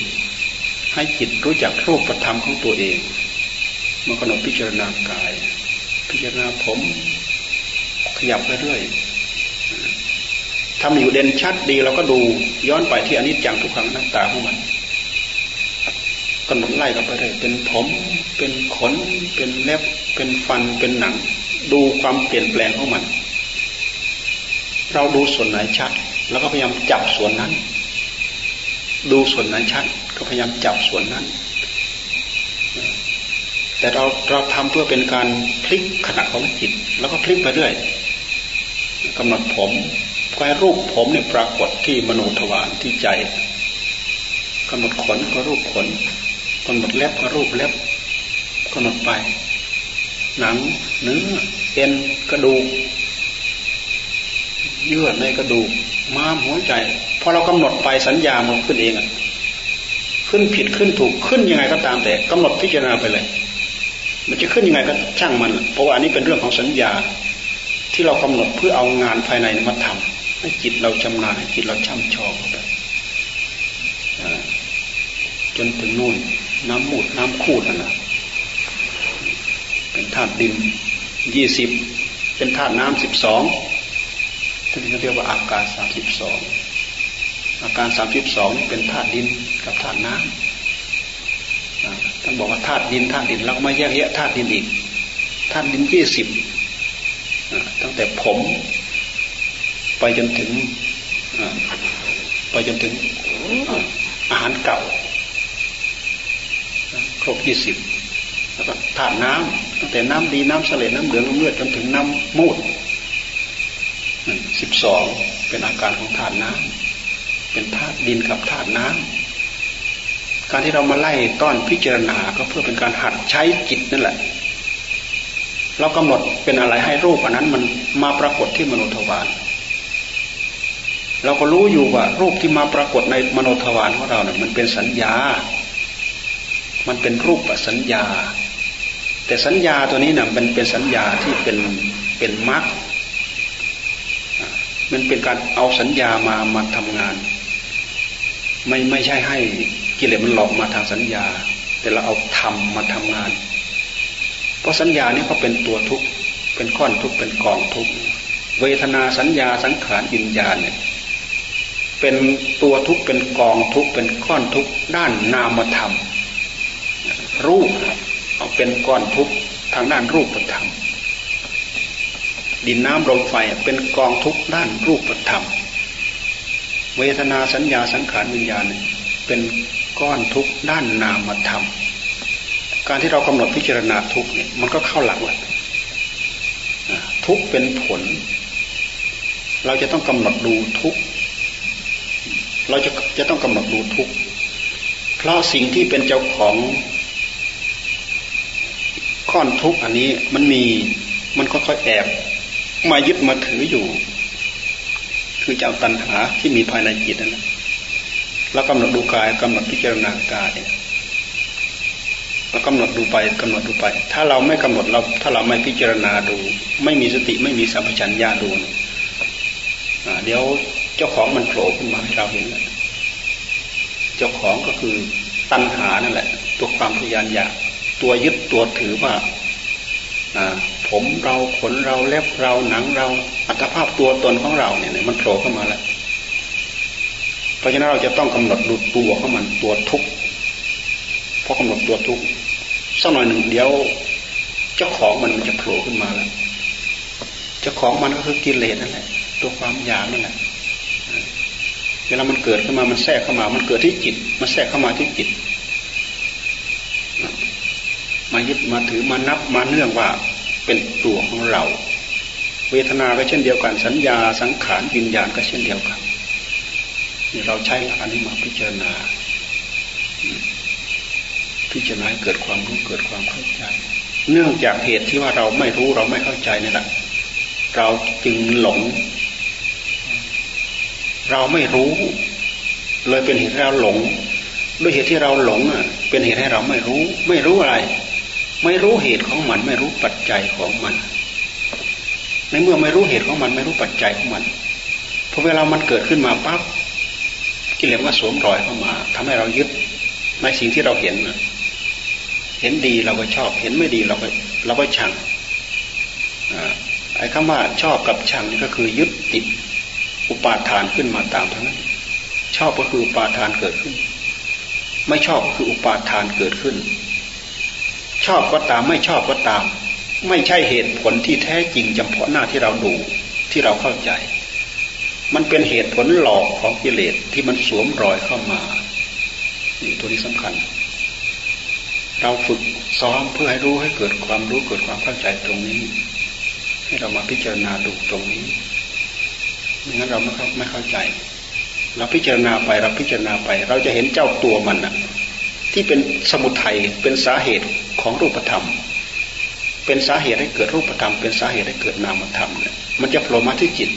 ให้จิตรู้จักรูปธรรมของตัวเองมื่อกำหนดพิจารณากาย พิจารณาผม ขยับไปเรื่อยทำอยู่เด่นชัดดีเราก็ดูย้อนไปที่อนิจจังทุกขังนักตาของมันกำหนดไล่กันไปเลยเป็นผม เป็นขน เป็นเล็บ เป็นฟัน เป็นหนัง ดูความเปลี่ยนแปลงของมัน เราดูส่วนไหนชัด แล้วก็พยายามจับส่วนนั้น ดูส่วนไหนชัด ก็พยายามจับส่วนนั้น แต่เราเราทำเพื่อเป็นการพลิกขณะของจิต แล้วก็พลิกไปเรื่อยกำหนดผมก็ให้รูปผมเนี่ยปรากฏที่มโนทวารที่ใจกำหนดขนก็รูปขนกำหนดเล็บก็รูปเล็บกำหนดไป หนังเนื้อ เอ็นกระดูกเยื่อในกระดูกม้ามหัวใจพอเรากำหนดไปสัญญามันขึ้นเองอะขึ้นผิดขึ้นถูกขึ้นยังไงก็ตามแต่กำหนดพิจารณาไปเลย มันจะขึ้นยังไงก็ช่างมัน เพราะว่าอันนี้เป็นเรื่องของสัญญาที่เรากำหนดเพื่อเอางานภายในมาทำให้จิตเราชำนาญให้จิตเราช่ำชองไปจนถึงนู่นน้ำมูดน้ำคูดนั่นนะเป็นธาตุดิน ยี่สิบเป็นธาตุน้ำสิบสองท่านเรียกว่าอาการสามสิบสองอาการสามสิบสองนี่เป็นธาตุดินกับธาตุน้ำท่านบอกว่าธาตุดินธาตุดินเราไม่แยกแยะธาตุดินอีกธาตุดินยี่สิบตั้งแต่ผม ไปจนถึงไปจนถึงอาหารเก่า ครบยี่สิบแล้วก็ธาตุน้ำ ตั้งแต่น้ำดีน้ำเสลดน้ำเหลืองน้ำเลือดจนถึงน้ำมูดสิบสองเป็นอาการของธาตุน้ำเป็นธาตุดินกับธาตุน้ำการที่เรามาไล่ต้อนพิจารณาก็เพื่อเป็นการหัดใช้จิตนั่นแหละ เรากำหนดเป็นอะไรให้รูปอันนั้นมันมาปรากฏที่มโนทวารเราก็รู้อยู่ว่ารูปที่มาปรากฏในมโนทวารของเราเนี่ยมันเป็นสัญญา มันเป็นรูปสัญญา แต่สัญญาตัวนี้นี่ยมันเป็นสัญญาที่เป็นเป็นมรรคมันเป็นการเอาสัญญามามาทำงาน ไม่ไม่ใช่ให้กิเลสมันหลอกมาทางสัญญา แต่เราเอาธรรมมาทำงาน เพราะสัญญานี่เขาเป็นตัวทุกข์เป็นก้อนทุกข์เป็นกองทุกข์เวทนาสัญญาสังขารวิญญาณเนี่ยเป็นตัวทุกข์เป็นกองทุกข์เป็นก้อนทุกข์ด้านนามธรรมรูป เอาเป็นก้อนทุกข์ทางด้านรูปธรรม ดินน้ำลมไฟเป็นกองทุกข์ด้านรูปธรรม เวทนาสัญญาสังขารวิญญาณเป็นก้อนทุกข์ด้านนามธรรม การที่เรากำหนดพิจารณาทุกเนี่ยมันก็เข้าหลักแหละทุกเป็นผล เราจะต้องกำหนดดูทุกเราจะจะต้องกำหนดดูทุกเพราะสิ่งที่เป็นเจ้าของ ก้อนทุกอันนี้มันมีมันค่อยๆแอบมายึดมาถืออยู่ คือเจ้าตัณหาที่มีภายในจิตนั่นแหละเรากำหนดดูกายกำหนดพิจารณากายเรากำหนดดูไปกำหนดดูไป ถ้าเราไม่กำหนดเรา ถ้าเราไม่พิจารณาดู ไม่มีสติไม่มีสัมปชัญญะดูเดี๋ยวเจ้าของมันโผล่ขึ้นมาให้เราเห็นเลยเจ้าของก็คือตัณหานั่นแหละ ตัวความพยานอยาก ตัวยึดตัวถือว่าผมเราขนเราเล็บเราหนังเราอัตภาพตัวตนของเราเนี่ยมันโผล่เข้ามาแล้ว เพราะฉะนั้นเราจะต้องกำหนดดูตัวของมันตัวทุกข์พอกำหนดตัวทุกข์สักหน่อยหนึ่งเดียว เจ้าของมันมันจะโผล่ขึ้นมาแล้วเจ้าของมันก็คือกิเลสนั่นแหละตัวความอยากนั่นแหละเวลามันเกิดขึ้นมามันแทรกเข้ามา มันเกิดที่จิต มันแทรกเข้ามาที่จิต มายึดมาถือมานับมาเนื่องว่าเป็นตัวของเรา เวทนาก็เช่นเดียวกัน สัญญาสังขารวิญญาณก็เช่นเดียวกันนี่เราใช้หลักอันนี้มาพิจารณา พิจารณาเกิดความรู้เกิดความเข้าใจ เนื่องจากเหตุที่ว่าเราไม่รู้เราไม่เข้าใจนี่แหละเราจึงหลง เราไม่รู้ เลยเป็นเหตุให้เราหลง ด้วยเหตุที่เราหลงอะ เป็นเหตุให้เราไม่รู้ ไม่รู้อะไร ไม่รู้เหตุของมัน ไม่รู้ปัจจัยของมัน ในเมื่อไม่รู้เหตุของมัน ไม่รู้ปัจจัยของมันพอเวลามันเกิดขึ้นมาปั๊บกิเลสก็สวมรอยเข้ามาทำให้เรายึดในสิ่งที่เราเห็นเห็นดีเราก็ชอบ เห็นไม่ดีเราก็เราก็ชังไอ้คำว่าชอบกับชังนี่ก็คือยึดติดอุปาทานขึ้นมาตามทั้งนั้นชอบก็คืออุปาทานเกิดขึ้น ไม่ชอบก็คืออุปาทานเกิดขึ้น ชอบก็ตามไม่ชอบก็ตาม ไม่ใช่เหตุผลที่แท้จริงจำเพาะหน้าที่เราดูที่เราเข้าใจ มันเป็นเหตุผลหลอกของกิเลสที่มันสวมรอยเข้ามานี่ตัวนี้สำคัญ เราฝึกซ้อมเพื่อให้รู้ให้เกิดความรู้เกิดความเข้าใจตรงนี้ ให้เรามาพิจารณาดูตรงนี้ไม่งั้นเราไม่เข้าไม่เข้าใจ เราพิจารณาไปเราพิจารณาไป เราจะเห็นเจ้าตัวมันนะที่เป็นสมุทัยเป็นสาเหตุ ของรูปธรรม เป็นสาเหตุให้เกิดรูปธรรม เป็นสาเหตุให้เกิดนามธรรมเนี่ยมันจะโผล่มาที่จิต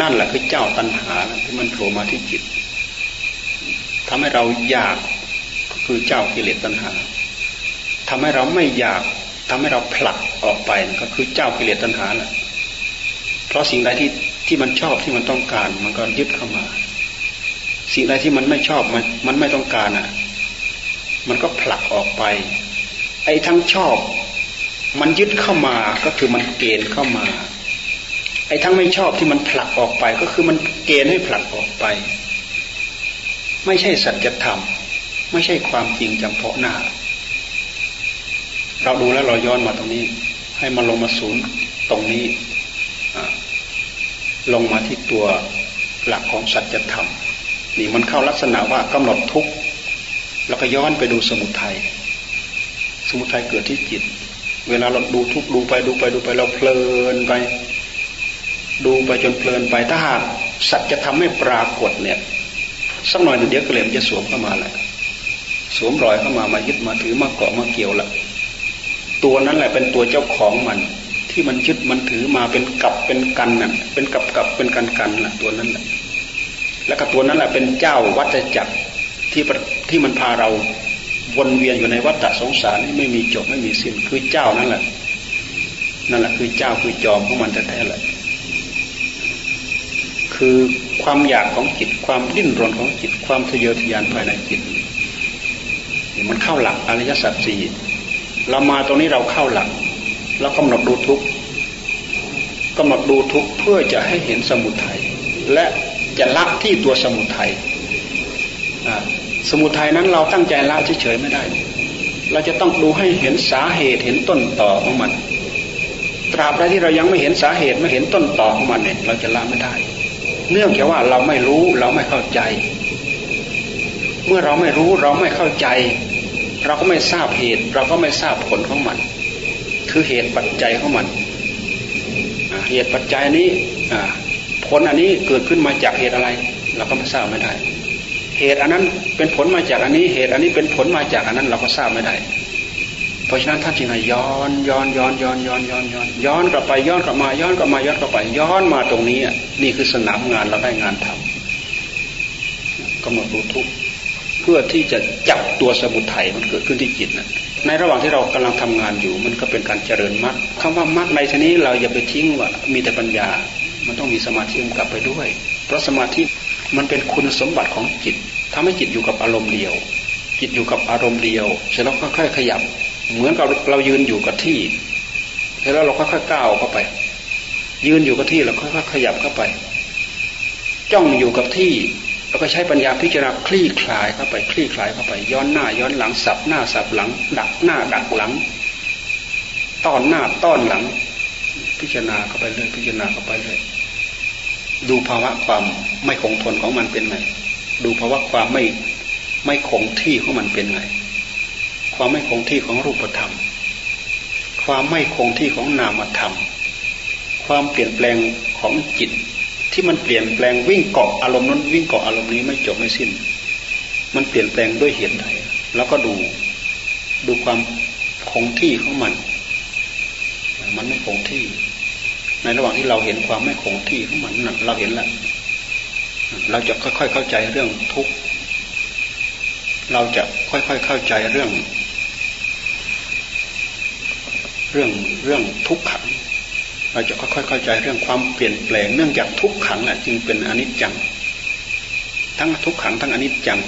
นั่นแหละคือเจ้าตัณหาที่มันโผล่มาที่จิตทำให้เราอยากก็คือเจ้ากิเลสตัณหาทำให้เราไม่อยากทำให้เราผลักออกไปก็คือเจ้ากิเลสตัณหาแหละเพราะสิ่งใดที่ที่มันชอบที่มันต้องการ มันก็ยึดเข้ามา สิ่งใดที่มันไม่ชอบมันมันไม่ต้องการอะ มันก็ผลักออกไป ไอ้ทั้งชอบ มันยึดเข้ามาก็คือมันเกณฑ์เข้ามา ไอ้ทั้งไม่ชอบที่มันผลักออกไปก็คือมันเกณฑ์ให้ผลักออกไป ไม่ใช่สัจธรรม ไม่ใช่ความจริงจำเพาะหน้า เราดูแล้วเราย้อนมาตรงนี้ ให้มันลงมาศูนย์ตรงนี้ลงมาที่ตัวหลักของสัจธรรม นี่มันเข้าลักษณะว่ากำหนดทุกข์ แล้วก็ย้อนไปดูสมุทัยสมุทัยเกิดที่จิต เวลาเราดูทุกดูไปดูไปดูไปเราเพลินไป ดูไปจนเพลินไปถ้าหากสัตว์จะทำให้ปรากฏเนี่ยสักหน่อยเดี๋ยวกระเหลี่ยมจะสวมเข้ามาแหละสวมรอยเข้ามามายึดมาถือมาเกาะมาเกี่ยวละตัวนั้นแหละเป็นตัวเจ้าของมัน ที่มันยึดมันถือมาเป็นกับเป็นกันน่ะเป็นกับกับเป็นกันกันน่ะตัวนั้นแหละแล้วก็ตัวนั้นแหละเป็นเจ้าวัฏจักรที่ ที่มันพาเราวนเวียนอยู่ในวัฏสงสารไม่มีจบไม่มีสิ้นคือเจ้านั่นแหละ นั่นแหละคือเจ้าคือจอมของมันแท้ๆแหละคือความอยากของจิตความดิ้นรนของจิตความทะเยอทะยานภายในจิตมันเข้าหลักอริยสัจสี่เรามาตรงนี้เราเข้าหลักเรากำหนดดูทุกกำหนดดูทุกเพื่อจะให้เห็นสมุทัยและจะละที่ตัวสมุทัย สมุทัยนั้นเราตั้งใจละเฉยๆไม่ได้ เราจะต้องดูให้เห็นสาเหตุเห็นต้นต่อของมัน ตราบใดที่เรายังไม่เห็นสาเหตุไม่เห็นต้นต่อของมันเนี่ยเราจะละไม่ได้ เนื่องจากว่าเราไม่รู้เราไม่เข้าใจ เมื่อเราไม่รู้เราไม่เข้าใจ เราก็ไม่ทราบเหตุ เราก็ไม่ทราบผลของมัน คือเหตุปัจจัยของมันเหตุปัจจัยนี้ผลอันนี้เกิดขึ้นมาจากเหตุอะไร เราก็ไม่ทราบไม่ได้ เหตุอันนั้นเป็นผลมาจากอันนี้เหตุ อันนี้เป็นผลมาจากอันนั้นเราก็ทราบไม่ได้ เพราะฉะนั้นท่านจึงให้ย้อนย้อนย้อนย้อนย้อนย้อนย้อนย้อนกลับไปย้อนกลับมาย้อนกลับมาย้อนกลับไปย้อนมาตรงนี้นี่คือสนามงานเราได้งานทำกำหนดรู้ทุกเพื่อที่จะจับตัวสมุทัยมันเกิดขึ้นที่จิตนะในระหว่างที่เรากำลังทำงานอยู่ มันก็เป็นการเจริญมรรคคำว่ามรรคในที่นี้เราอย่าไปทิ้งว่ามีแต่ปัญญา มันต้องมีสมาธิกลับไปด้วย เพราะสมาธิ มันเป็นคุณสมบัติของจิตทำให้จิตอยู่กับอารมณ์เดียว จิตอยู่กับอารมณ์เดียว เสร็จแล้วค่อยๆขยับ เหมือนกับเรายืนอยู่กับที่ เสร็จแล้วเราค่อยๆก้าวเข้าไป ยืนอยู่กับที่แล้วค่อยๆขยับเข้าไป จ้องอยู่กับที่แล้วก็ใช้ปัญญาพิจารณาคลี่คลายเข้าไป คลี่คลายเข้าไป ย้อนหน้า ย้อนหลัง สับหน้า สับหลัง ดักหน้า ดักหลัง ต้อนหน้า ต้อนหลัง พิจารณาเข้าไปเรื่อย พิจารณาเข้าไปเรื่อย ดูภาวะความไม่คงทนของมันเป็นไง ดูภาวะความไม่ไม่คงที่ของมันเป็นไง ความไม่คงที่ของรูปธรรม ความไม่คงที่ของนามธรรม ความเปลี่ยนแปลงของจิต ที่มันเปลี่ยนแปลงวิ่งเกาะอารมณ์นั้นวิ่งเกาะอารมณ์นี้ไม่จบไม่สิ้น มันเปลี่ยนแปลงด้วยเหตุใดแล้วก็ดูดูความคงที่ของมัน มันไม่คงที่ ในระหว่างที่เราเห็นความไม่คงที่ของมันเราเห็นแล้วเราจะค่อยๆเข้าใจเรื่องทุกข์เราจะค่อยๆเข้าใจเรื่อง เรื่องเรื่องทุกขัง เราจะค่อยๆเข้าใจเรื่องความเปลี่ยนแปลง เนื่องจากทุกขังอะจึงเป็นอนิจจัง ทั้งทุกขังทั้งอนิจจัง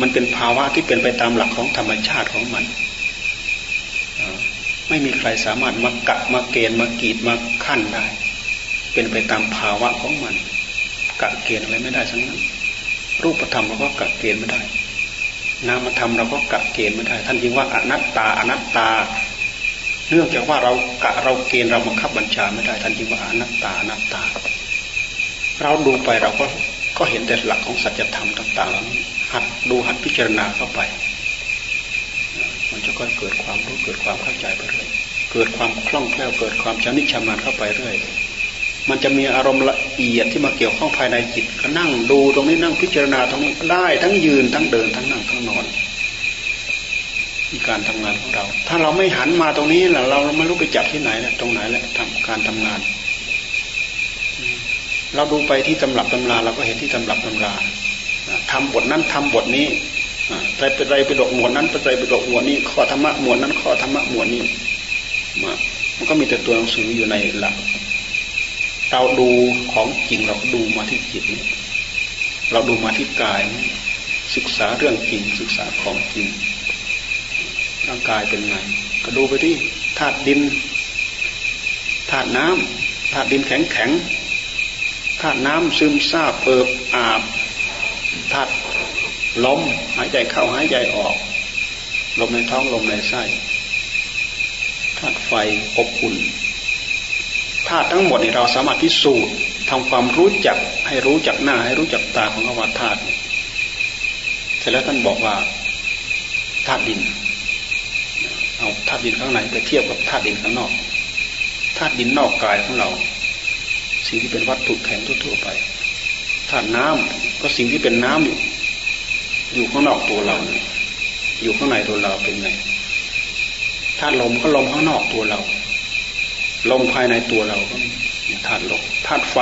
มันเป็นภาวะที่เป็นไปตามหลักของธรรมชาติของมัน ไม่มีใครสามารถมากะมาเกณฑ์มากีดมาขั้นได้ เป็นไปตามภาวะของมันกะเกณฑ์อะไรไม่ได้ทั้งนั้น รูปธรรมเราก็กะเกณฑ์ไม่ได้ นามธรรมเราก็กะเกณฑ์ไม่ได้ ท่านยิงว่าอนัตตาอนัตตา เนื่องจากว่าเรากะเราเกณฑ์เราบังคับบัญชาไม่ได้ ท่านยิงว่าอนัตตาอนัตตา เราดูไปเราก็ก็เห็นแต่หลักของสัจธรรมต่างๆเหล่านี้หัดดูหัดพิจารณาเข้าไปันจะก็เกิดความรู้เกิดความเข้าใจไปเรื่อยเกิดความคล่องแคล่วเกิดความชำนิชำนาญเข้าไปเรื่อยมันจะมีอารมณ์ละเอียดที่มาเกี่ยวข้องภายในจิตก็นั่งดูตรงนี้นั่งพิจารณาตรงนี้ได้ทั้งยืนทั้งเดินทั้งนั่งทั้งนอนมีการทำงานของเรา ถ้าเราไม่หันมาตรงนี้ล่ะเราไม่รู้ไปจับที่ไหนแหละตรงไหนแหละทำการทำงาน เราดูไปที่ตำรับตำราเราก็เห็นที่ตำรับตำราทำบทนั้นทำบทนี้ ไตรไปไตรไปดกหมวดนั้นไตรไปดกหมวดนี้ ข้อธรรมะหมวดนั้น ข้อธรรมะหมวดนี้มามันก็มีแต่ตัวหนังสืออยู่ในหลัก เราดูของจริงเราดูมาที่จิตเราดูมาที่กาย ศึกษาเรื่องจริงศึกษาของจริงร่างกายเป็นไง ก็ดูไปที่ธาตุดินธาตุน้ำธาตุดินแข็งแข็งธาตุน้ำซึมซาบเปิบอาบธาตุ ลมหายใจเข้าหายใจออก ลมในท้องลมในไส้ธาตุไฟอบอุ่นธาตุทั้งหมดนี่เราสามารถพิสูจน์ทำความรู้จักให้รู้จักหน้าให้รู้จักตาของอวธาตุเสร็จแล้วท่านบอกว่าธาตุดิน เอาธาตุดินข้างในไปเทียบกับธาตุดินข้างนอกธาตุดินนอกกายของเรา สิ่งที่เป็นวัตถุแข็งทั่วๆไปธาตุน้ำก็สิ่งที่เป็นน้ำอยู่ อยู่ข้างนอกตัวเรา อยู่ข้างในตัวเราเป็นไงธาตุลมก็ลมข้างนอกตัวเรา ลมภายในตัวเราก็ธาตุลมธาตุไฟ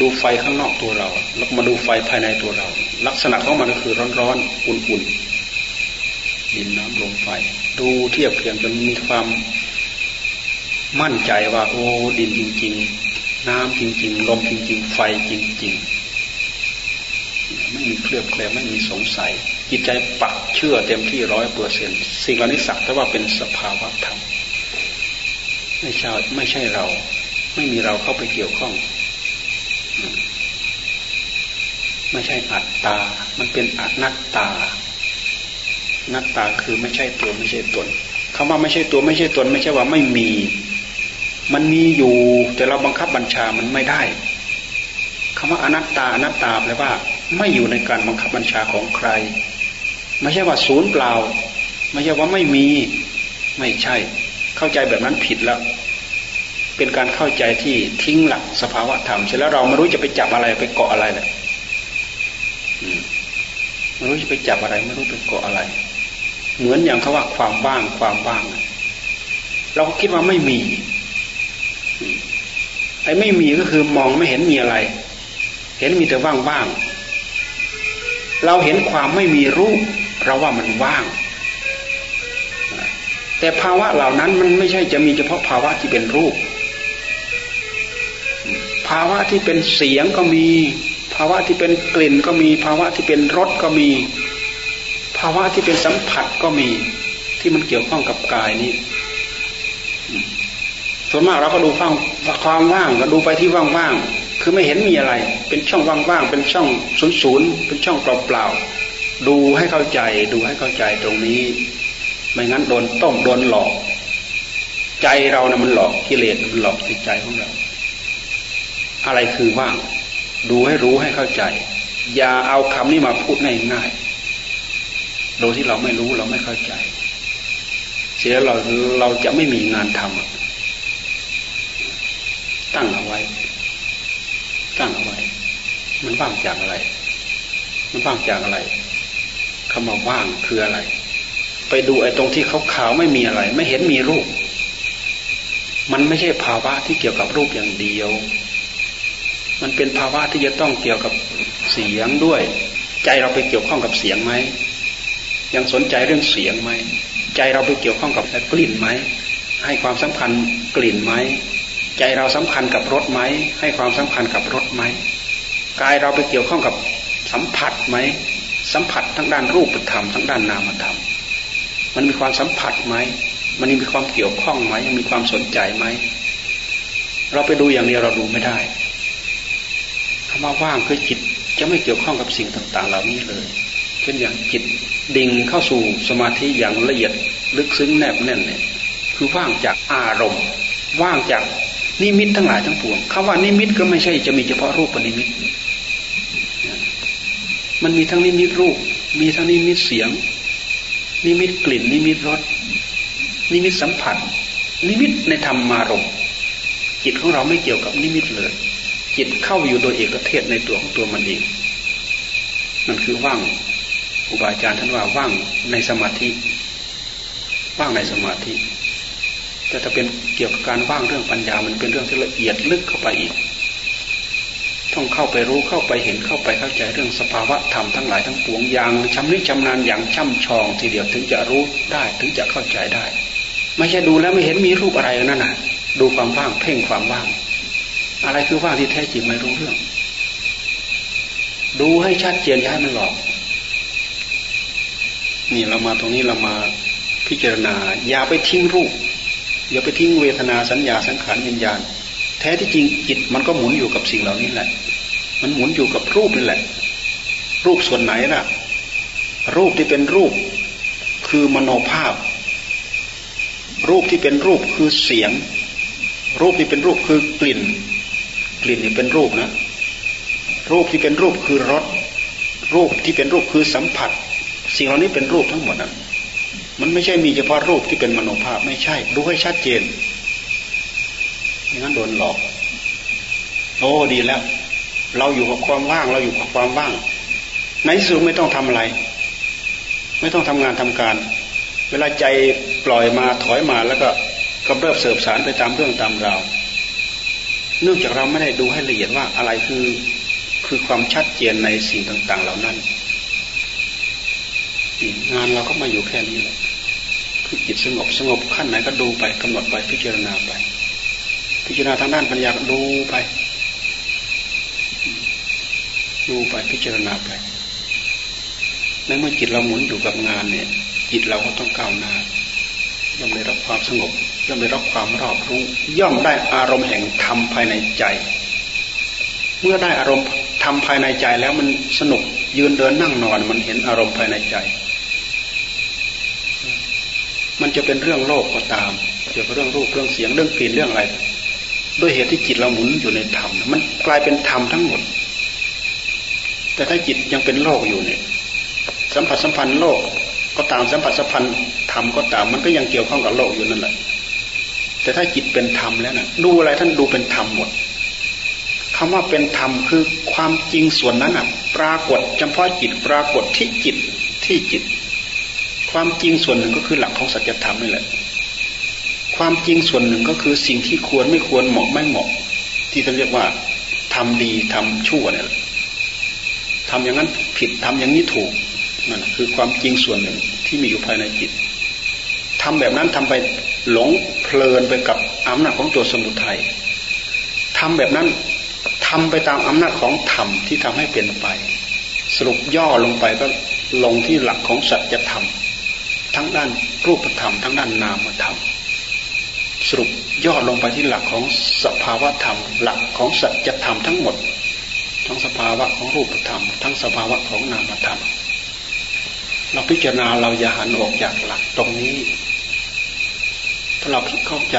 ดูไฟข้างนอกตัวเรา แล้วมาดูไฟภายในตัวเรา ลักษณะของมันก็คือร้อนๆ อุ่นๆ ดินน้ำลมไฟ ดูเทียบเทียงจนมีความมั่นใจว่า โอ้ดินจริง ๆ น้ำจริง ๆ ลมจริง ๆ ไฟจริง ๆ ไม่มีเคลือบแคลงไม่มีสงสัย จิตใจปักเชื่อเต็มที่ร้อยเปอร์เซ็นสิ่งเหล่านี้สักแต่ว่าเป็นสภาวะธรรมไม่ใช่ไม่ใช่เรา ไม่มีเราเข้าไปเกี่ยวข้อง ไม่ใช่อัตตา มันเป็นอนัตตานัตตาคือไม่ใช่ตัวไม่ใช่ตนคำว่าไม่ใช่ตัวไม่ใช่ตน ไม่ใช่ว่าไม่มี มันมีอยู่แต่เราบังคับบัญชามันไม่ได้คำว่าอนัตตาอนัตตาแปลว่า ไม่อยู่ในการบังคับบัญชาของใคร ไม่ใช่ว่าศูนย์เปล่า ไม่ใช่ว่าไม่มีไม่ใช่ เข้าใจแบบนั้นผิดแล้ว เป็นการเข้าใจที่ทิ้งหลักสภาวะธรรมเสร็จแล้วเราไม่รู้จะไปจับอะไรไปเกาะอะไรเลยไม่รู้จะไปจับอะไรไม่รู้ไปเกาะอะไร เหมือนอย่างเขาว่าความว่างความว่าง เราก็คิดว่าไม่มีไอ้ไม่มีก็คือมองไม่เห็นมีอะไร เห็นมีแต่ว่างๆ เราเห็นความไม่มีรูปเราว่ามันว่าง แต่ภาวะเหล่านั้นมันไม่ใช่จะมีเฉพาะภาวะที่เป็นรูป ภาวะที่เป็นเสียงก็มี ภาวะที่เป็นกลิ่นก็มี ภาวะที่เป็นรสก็มี ภาวะที่เป็นสัมผัสก็มี ที่มันเกี่ยวข้องกับกายนี้ส่วนมากเราก็ดูฟังความว่างก็ดูไปที่ว่างๆ คือไม่เห็นมีอะไร เป็นช่องว่างๆ เป็นช่องศูนย์ๆเป็นช่องเปล่าๆ ดูให้เข้าใจ ดูให้เข้าใจตรงนี้ ไม่งั้นโดนต้มโดนหลอก ใจเรานะ่ะมันหลอกกิเลสมันหลอกจิตใจของเรา อะไรคือว่าง ดูให้รู้ให้เข้าใจ อย่าเอาคำนี้มาพูดง่ายๆ โดยที่เราไม่รู้เราไม่เข้าใจ เสียเราเราจะไม่มีงานทำตั้งเอาไว้ ตั้งเอาไว้ มันว่างจากอะไร มันว่างจากอะไรคำว่าว่างคืออะไร ไปดูไอ้ตรงที่เขาขาวไม่มีอะไร ไม่เห็นมีรูป มันไม่ใช่ภาวะที่เกี่ยวกับรูปอย่างเดียว มันเป็นภาวะที่จะต้องเกี่ยวกับเสียงด้วย ใจเราไปเกี่ยวข้องกับเสียงไหม ยังสนใจเรื่องเสียงไหม ใจเราไปเกี่ยวข้องกับกลิ่นไหม ให้ความสำคัญกลิ่นไหม ใจเราสำคัญกับรถไหม ให้ความสำคัญกับรถไหมกายเราไปเกี่ยวข้องกับสัมผัสไหม สัมผัสทั้งด้านรูปธรรมทั้งด้านนามธรรม มันมีความสัมผัสไหม มันมีความเกี่ยวข้องไหมมีความสนใจไหม เราไปดูอย่างเดียวเราดูไม่ได้คำว่าว่างคือจิตจะไม่เกี่ยวข้องกับสิ่งต่างๆ เหล่านี้เลยเช่นอย่างจิตดิ่งเข้าสู่สมาธิอย่างละเอียดลึกซึ้งแนบแน่นเนี่ยคือว่างจากอารมณ์ ว่างจาก นิมิตทั้งหลายทั้งปวงคำว่านิมิตก็ไม่ใช่จะมีเฉพาะรูปนิมิต มันมีทั้งนิมิตรูป มีทั้งนิมิตเสียง นิมิตกลิ่น นิมิตรส นิมิตสัมผัส นิมิตในธรรมารมณ์ จิตของเราไม่เกี่ยวกับนิมิตเลย จิตเข้าอยู่โดยเอกเทศในตัวของตัวมันเองมันคือว่าง อุบาจารย์ท่านว่าว่างในสมาธิ ว่างในสมาธิ แต่ถ้าเป็นเกี่ยวกับการว่างเรื่องปัญญามันเป็นเรื่องที่ละเอียดลึกเข้าไปอีก ต้องเข้าไปรู้เข้าไปเห็นเข้าไปเข้าใจเรื่องสภาวะธรรมทั้งหลายทั้งปวงอย่างชำนิชำนาญอย่างช่ำชอง ทีเดียวถึงจะรู้ได้ถึงจะเข้าใจได้ ไม่ใช่ดูแล้วไม่เห็นมีรูปอะไรนั่นน่ะ ดูความว่างเพ่งความว่าง อะไรคือว่างที่แท้จริงไม่รู้เรื่อง ดูให้ชัดเจนอย่าให้มันหลอกนี่เรามาตรงนี้เรามาพิจารณาอย่าไปทิ้งรูป อย่าไปทิ้งเวทนาสัญญาสังขารวิญญาณ แท้ที่จริงจิตมันก็หมุนอยู่กับสิ่งเหล่านี้แหละ มันหมุนอยู่กับรูปนี่แหละ รูปส่วนไหนล่ะ รูปที่เป็นรูปคือมโนภาพ รูปที่เป็นรูปคือเสียง รูปที่เป็นรูปคือกลิ่น กลิ่นนี่เป็นรูปนะ รูปที่เป็นรูปคือรสรูปที่เป็นรูปคือสัมผัส สิ่งเหล่านี้เป็นรูปทั้งหมดนะ มันไม่ใช่มีเฉพาะรูปที่เป็นมโนภาพไม่ใช่ ดูให้ชัดเจนอย่างนั้นโดนหลอก โอ้ดีแล้ว เราอยู่กับความว่าง เราอยู่กับความว่าง ในสุดไม่ต้องทำอะไร ไม่ต้องทำงานทำการ เวลาใจปล่อยมาถอยมาแล้วก็กำเริบเสบสารไปตามเรื่องตามราวเนื่องจากเราไม่ได้ดูให้ละเอียดว่าอะไรคือคือความชัดเจนในสิ่งต่าง ๆ เหล่านั้นงานเราก็มาอยู่แค่นี้แหละ คือจิตสงบสงบขั้นไหนก็ดูไปกำหนดไปพิจารณาไป พิจารณาทางด้านปัญญาก็ดูไป ดูไปพิจารณาไปในเมื่อจิตเราหมุนอยู่กับงานเนี่ย จิตเราก็ต้องก้าวหน้าย่อมได้รับความสงบย่อมได้รับความรอบรู้ ย่อมได้อารมณ์แห่งธรรมภายในใจ เมื่อได้อารมณ์ทำภายในใจแล้วมันสนุกยืนเดินนั่งนอนมันเห็นอารมณ์ภายในใจ มันจะเป็นเรื่องโลกก็ตาม เกี่ยวกับเรื่องรูปเรื่องเสียงเรื่องกลิ่นเรื่องอะไร ด้วยเหตุที่จิตเราหมุนอยู่ในธรรมมันกลายเป็นธรรมทั้งหมด แต่ถ้าจิตยังเป็นโลกอยู่เนี่ย สัมผัสสัมพันธ์โลกก็ตามสัมผัสสัมพันธ์ธรรมก็ตาม มันก็ยังเกี่ยวข้องกับโลกอยู่นั่นแหละ แต่ถ้าจิตเป็นธรรมแล้วนะดูอะไรท่านดูเป็นธรรมหมดคำว่าเป็นธรรมคือความจริงส่วนนั้นอะปรากฏเฉพาะจิตปรากฏที่จิตที่จิต ความจริงส่วนหนึ่งก็คือหลักของสัจธรรมนี่แหละ ความจริงส่วนหนึ่งก็คือสิ่งที่ควรไม่ควรเหมาะไม่เหมาะ ที่ท่านเรียกว่าทำดีทำชั่วเนี่ยทำอย่างนั้นผิดทำอย่างนี้ถูกนั่นคือความจริงส่วนหนึ่งที่มีอยู่ภายในจิตทำแบบนั้นทำไปหลงเพลินไปกับอำนาจของตัวสมุทัยทำแบบนั้นทำไปตามอำนาจของธรรมที่ทำให้เป็นไป สรุปย่อลงไปก็ลงที่หลักของสัจธรรม ทั้งด้านรูปธรรม ทั้งด้านนามธรรม สรุปย่อลงไปที่หลักของสภาวะธรรม หลักของสัจธรรมทั้งหมด ทั้งสภาวะของรูปธรรม ทั้งสภาวะของนามธรรม เราพิจารณาเราอย่าหันออกจากหลักตรงนี้ ถ้าเราเข้าใจ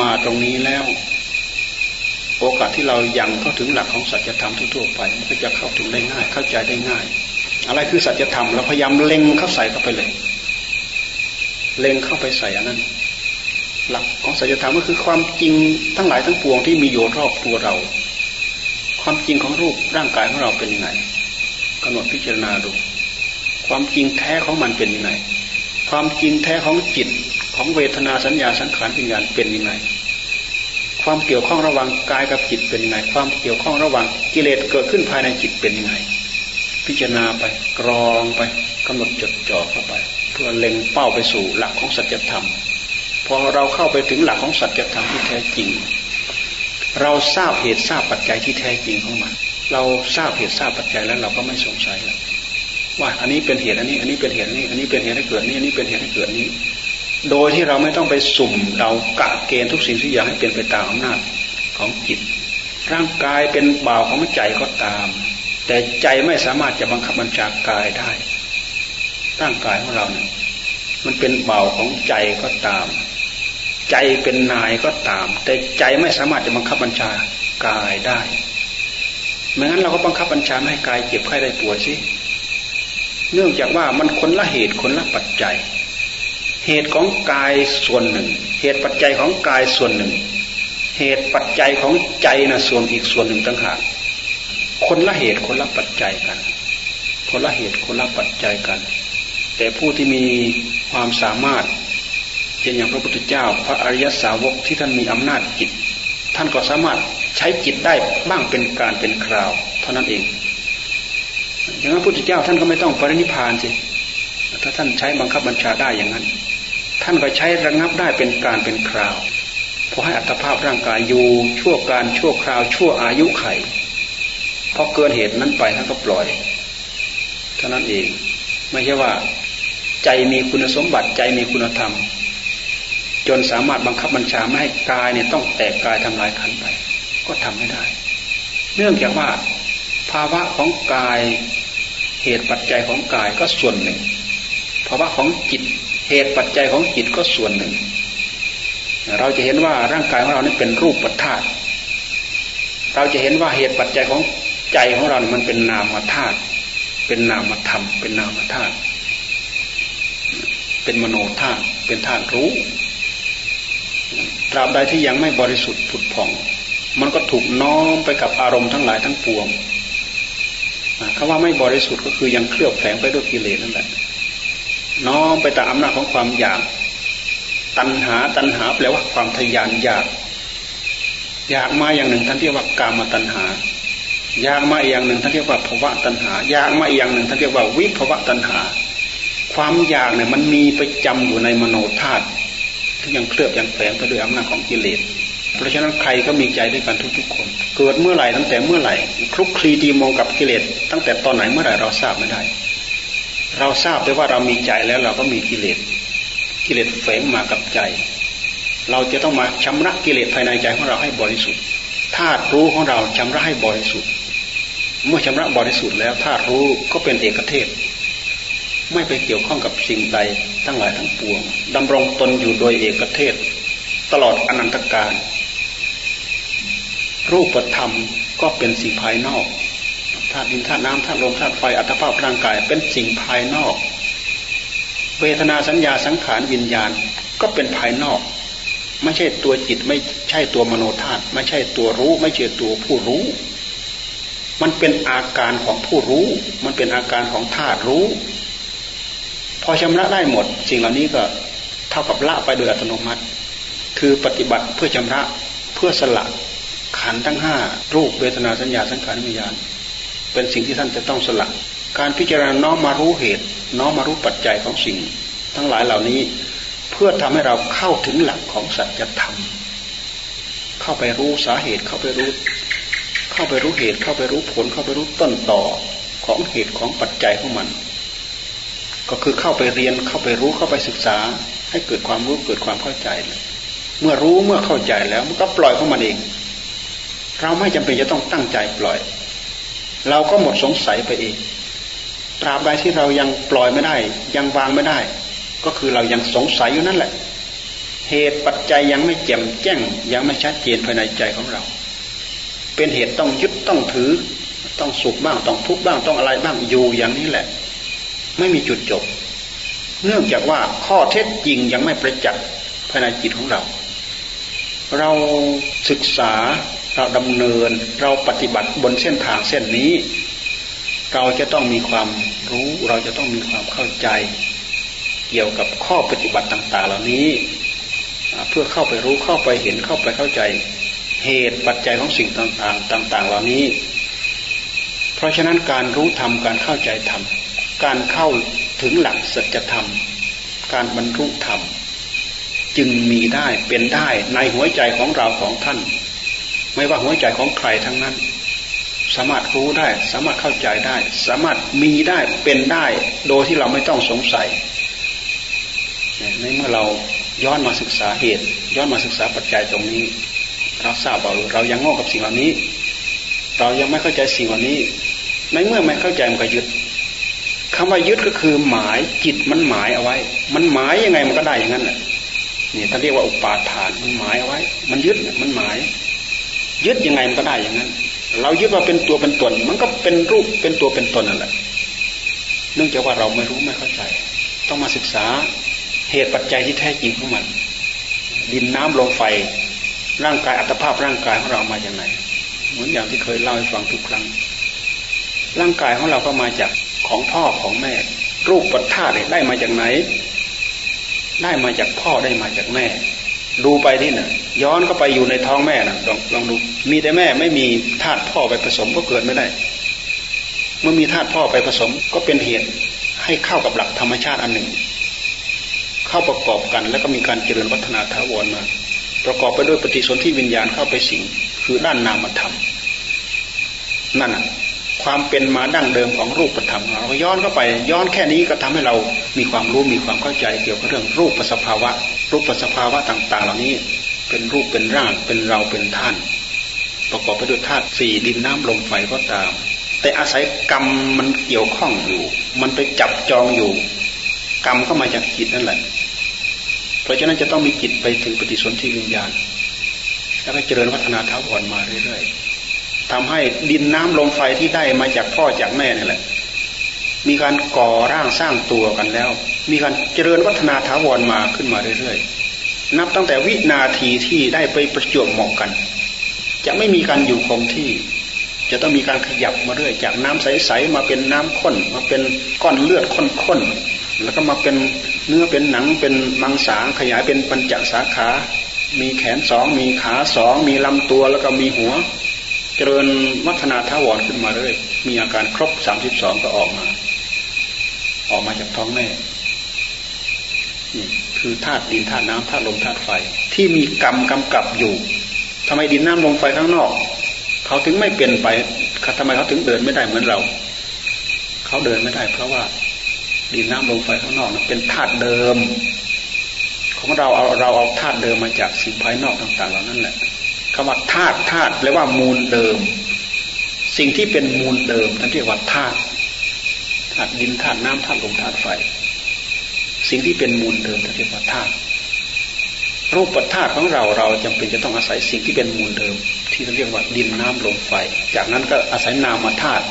มาตรงนี้แล้ว โอกาสที่เรายังเข้าถึงหลักของสัจธรรมทั่วๆไปมันก็จะเข้าถึงได้ง่าย เข้าใจได้ง่าย อะไรคือสัจธรรมเราพยายามเล็งเข้าใส่เข้าไปเลย เล็งเข้าไปใส่อันนั้น หลักของสัจธรรมก็คือความจริงทั้งหลายทั้งปวงที่มีอยู่รอบตัวเรา ความจริงของรูปร่างกายของเราเป็นยังไงกำหนดพิจารณาดู ความจริงแท้ของมันเป็นยังไง ความจริงแท้ของจิตของเวทนาสัญญาสังขารวิญญาณเป็นยังไงความเกี่ยวข้องระหว่างกายกับจิตเป็นยังไง ความเกี่ยวข้องระหว่างกิเลสเกิดขึ้นภายในจิตเป็นยังไง พิจารณาไปกรองไปกำหนดจดจ่อเข้าไป เพื่อเล็งเป้าไปสู่หลักของสัจธรรมพอเราเข้าไปถึงหลักของสัจธรรมที่แท้จริง เราทราบเหตุทราบปัจจัยที่แท้จริงของมัน เราทราบเหตุทราบปัจจัยแล้วเราก็ไม่สงสัยแล้วว่าอันนี้เป็นเหตุอันนี้ อันนี้เป็นเหตุนี้ อันนี้เป็นเหตุให้เกิดนี้ อันนี้เป็นเหตุให้เกิดนี้ โดยที่เราไม่ต้องไปสุ่มเรากะเกณฑ์ทุกสิ่งทุกอย่างให้เป็นไปตามอำนาจของจิต ร่างกายเป็นบ่าวของใจก็ตาม แต่ใจไม่สามารถจะบังคับบัญชากายได้ ร่างกายของเราเนี่ยมันเป็นเบาของใจก็ตาม ใจเป็นนายก็ตาม แต่ใจไม่สามารถจะบังคับบัญชากายได้ไม่งั้นเราก็บังคับบัญชาไม่ให้กายเจ็บไข้ได้ป่วยสิเนื่องจากว่ามันคนละเหตุคนละปัจจัย เหตุของกายส่วนหนึ่ง เหตุปัจจัยของกายส่วนหนึ่ง เหตุปัจจัยของใจนะส่วนอีกส่วนหนึ่งต่างหากคนละเหตุคนละปัจจัยกัน คนละเหตุคนละปัจจัยกัน แต่ผู้ที่มีความสามารถเช่นอย่างพระพุทธเจ้า พระอริยสาวกที่ท่านมีอำนาจจิต ท่านก็สามารถใช้จิตได้บ้างเป็นการเป็นคราว เท่านั้นเอง อย่างนั้นพระพุทธเจ้าท่านก็ไม่ต้องปรินิพานสิถ้าท่านใช้บังคับบัญชาได้อย่างนั้น ท่านก็ใช้ระงับได้เป็นการเป็นคราวพอให้อัตภาพร่างกายอยู่ชั่วการชั่วคราวชั่วอายุไขพอเกินเหตุนั้นไปท่านก็ปล่อยเท่านั้นเอง ไม่ใช่ว่า ใจมีคุณสมบัติใจมีคุณธรรม จนสามารถบังคับบัญชาไม่ให้กายเนี่ยต้องแตกกายทำลายขันไป ก็ทำไม่ได้ เนื่องจากว่า ภาวะของกายเหตุปัจจัยของกายก็ส่วนหนึ่งภาวะของจิตเหตุปัจจัยของจิตก็ส่วนหนึ่ง เราจะเห็นว่าร่างกายของเรานี่เป็นรูปปัธาตุเราจะเห็นว่าเหตุปัจจัยของใจของเรา มันเป็นนามธาตุเป็นนามธรรม เป็นนามธาตุ เป็นมโนธาตุเป็นธาตุรู้ ตราบใดที่ยังไม่บริสุทธิ์ผุดผ่อง มันก็ถูกน้อมไปกับอารมณ์ทั้งหลายทั้งปวงคำว่าไม่บริสุทธิ์ก็คือยังเคลือบแฝงไปด้วยกิเลสนั่นแหละน้อมไปตามอำนาจของความอยาก ตัณหาตัณหาแปลว่าความทยานอยาก อยากมาอย่างหนึ่งท่านเรียกว่ากามตัณหา อยากมาอีกอย่างหนึ่งท่านเรียกว่าภวะตัณหา อยากมาอย่างหนึ่งท่านเรียกว่าวิภวะตัณหา ความอยากเนี่ยมันมีประจำอยู่ในมโนธาตุที่ยังเคลือบยังแฝงไปด้วยอำนาจของกิเลส เพราะฉะนั้นใครก็มีใจด้วยกันทุกๆคน เกิดเมื่อไหร่ตั้งแต่เมื่อไหร่คลุกคลีตีมองกับกิเลส ตั้งแต่ตอนไหนเมื่อไหร่เราทราบไม่ได้ เราทราบได้ว่าเรามีใจแล้วเราก็มีกิเลส กิเลสแฝงมากับใจ เราจะต้องมาชำระกิเลสภายในใจของเราให้บริสุทธิ์ธาตุรู้ของเราชำระให้บริสุทธิ์ เมื่อชำระบริสุทธิ์แล้วธาตุรู้ก็เป็นเอกเทศ ไม่ไปเกี่ยวข้องกับสิ่งใดทั้งหลายทั้งปวงดำรงตนอยู่โดยเอกเทศ ตลอดอนันตกาลรูปธรรมก็เป็นสิ่งภายนอกธาตุดินธาตุน้ำธาตุลมธาตุไฟอัตภาพร่างกายเป็นสิ่งภายนอก เวทนาสัญญาสังขารวิญญาณก็เป็นภายนอก ไม่ใช่ตัวจิตไม่ใช่ตัวมโนธาตุไม่ใช่ตัวรู้ ไม่ใช่ตัวผู้รู้ มันเป็นอาการของผู้รู้ มันเป็นอาการของธาตุรู้ อชำระได้หมดสิ่งเหล่านี้ก็เท่ากับละไปโดยอัตโนมัติ คือปฏิบัติเพื่อชำระเพื่อสละขันทั้งห้ารูปเวทนาสัญญาสังขารวิญญาณ เป็นสิ่งที่ท่านจะต้องสละ การพิจารณาน้อมมารู้เหตุ น้อมมารู้ปัจจัยของสิ่ง ทั้งหลายเหล่านี้เพื่อทำให้เราเข้าถึงหลักของสัจธรรมเข้าไปรู้สาเหตุเข้าไปรู้ เข้าไปรู้เหตุเข้าไปรู้ผลเข้าไปรู้ต้นต่อของเหตุของปัจจัยของมัน ก็คือเข้าไปเรียนเข้าไปรู้เข้าไปศึกษา ให้เกิดความรู้เกิดความเข้าใจ เมื่อรู้เมื่อเข้าใจแล้วมันก็ปล่อยของมันเอง เราไม่จำเป็นจะต้องตั้งใจปล่อย เราก็หมดสงสัยไปเองตราบใดที่เรายังปล่อยไม่ได้ ยังวางไม่ได้ ก็คือเรายังสงสัยอยู่นั่นแหละ เหตุปัจจัยยังไม่แจ่มแจ้ง ยังไม่ชัดเจนภายในใจของเรา เป็นเหตุต้องยึดต้องถือ ต้องสุขบ้างต้องทุกข์บ้างต้องอะไรบ้างอยู่อย่างนี้แหละ ไม่มีจุดจบ เนื่องจากว่าข้อเท็จจริงยังไม่ประจักษ์ภายในจิตของเรา เราศึกษาเราดำเนินเราปฏิบัติบนเส้นทางเส้นนี้ เราจะต้องมีความรู้เราจะต้องมีความเข้าใจ เกี่ยวกับข้อปฏิบัติต่าง ๆ เหล่านี้ เพื่อเข้าไปรู้เข้าไปเห็นเข้าไปเข้าใจเหตุปัจจัยของสิ่งต่างๆ ต่าง ๆ เหล่านี้ เพราะฉะนั้นการรู้ธรรมการเข้าใจธรรม การเข้าถึงหลักสัจธรรม การบรรลุธรรม จึงมีได้เป็นได้ในหัวใจของเราของท่าน ไม่ว่าหัวใจของใครทั้งนั้น สามารถรู้ได้ สามารถเข้าใจได้ สามารถมีได้เป็นได้โดยที่เราไม่ต้องสงสัยในเมื่อเราย้อนมาศึกษาเหตุ ย้อนมาศึกษาปัจจัยตรงนี้ เราทราบว่าเรายังง่กับสิ่งเหล่านี้ เรายังไม่เข้าใจสิ่งเหล่านี้ ในเมื่อไม่เข้าใจมันก็ยึด คำว่ายึดก็คือหมายจิตมันหมายเอาไว้ มันหมายยังไงมันก็ได้อย่างนั้นแหละนี่ท่านเรียกว่าอุปาทานมันหมายเอาไว้ มันยึดมันหมาย ยึดยังไงมันก็ได้อย่างนั้น เรายึดว่าเป็นตัวเป็นตน มันก็เป็นรูปเป็นตัวเป็นตนนั่นแหละ เนื่องจากว่าเราไม่รู้ไม่เข้าใจ ต้องมาศึกษาเหตุปัจจัยที่แท้จริงของมัน ดินน้ำลมไฟ ร่างกายอัตภาพร่างกายของเรามาอย่างไรเหมือนอย่างที่เคยเล่าให้ฟังทุกครั้ง ร่างกายของเราก็มาจาก ของพ่อของแม่ รูปปัจธาตุได้มาจากไหน ได้มาจากพ่อได้มาจากแม่ ดูไปที่น่ะย้อนก็ไปอยู่ในท้องแม่นะลองลองดู มีแต่แม่ไม่มีธาตุพ่อไปผสมก็เกิดไม่ได้ เมื่อมีธาตุพ่อไปผสมก็เป็นเหตุให้เข้ากับหลักธรรมชาติอันหนึ่ง เข้าประกอบกันแล้วก็มีการเจริญวัฒนาทาวรมาประกอบไปด้วยปฏิสนธิวิญญาณเข้าไปสิงคือด้านนามธรรมนั่น ความเป็นมาดั้งเดิมของรูปธรรมเราย้อนเข้าไป ย้อนแค่นี้ก็ทำให้เรามีความรู้มีความเข้าใจเกี่ยวกับเรื่องรูปสภาวะ รูปสภาวะต่าง ๆ เหล่านี้เป็นรูปเป็นร่างเป็นเราเป็นท่าน ประกอบไปด้วยธาตุสี่ดินน้ำลมไฟก็ตาม แต่อาศัยกรรมมันเกี่ยวข้องอยู่ มันไปจับจองอยู่ กรรมก็มาจากจิตนั่นแหละ เพราะฉะนั้นจะต้องมีจิตไปถึงปฏิสนธิวิญญาณ แล้วก็เจริญวัฒนาเท้าวรมาเรื่อยๆ ทำให้ดินน้ำลมไฟที่ได้มาจากพ่อจากแม่นี่แหละ มีการก่อร่างสร้างตัวกันแล้ว มีการเจริญวัฒนาถาวรมาขึ้นมาเรื่อยๆ นับตั้งแต่วินาทีที่ได้ไปประจวบเหมาะกัน จะไม่มีการอยู่คงที่ จะต้องมีการขยับมาเรื่อย จากน้ำใสๆมาเป็นน้ำข้น มาเป็นก้อนเลือดข้นๆแล้วก็มาเป็นเนื้อเป็นหนังเป็นมังสาขยายเป็นปัญจสาขา มีแขนสองมีขาสองมีลำตัวแล้วก็มีหัว จริญวัฒนาทาวรขึ้นมาเรื่อยมีอาการครบสามสิบสองก็ออกมา ออกมาจากท้องแม่นี่คือธาตุดินธาตุน้ำธาตุลมธาตุไฟ ที่มีกรรมกำกับอยู่ทำไมดินน้ำลมไฟข้างนอก เขาถึงไม่เปลี่ยนไปทำไมเขาถึงเดินไม่ได้เหมือนเรา เขาเดินไม่ได้ เพราะว่าดินน้ำลมไฟข้างนอกเป็นธาตุเดิม ของเราเอาเราเอาธาตุเดิมมาจากสิ่งภายนอกต่าง ๆ เหล่านั้นแหละ คำว่าธาตุธาตุแปลว่ามูลเดิม สิ่งที่เป็นมูลเดิมท่านเรียกว่าธาตุธาตุดินธาตุน้ำธาตุลมธาตุไฟ สิ่งที่เป็นมูลเดิมท่านเรียกว่าธาตุรูปธาตุของเราเราจำเป็นจะต้องอาศัยสิ่งที่เป็นมูลเดิม ที่เรียกว่าดินน้ำลมไฟ จากนั้นก็อาศัยนามธาตุ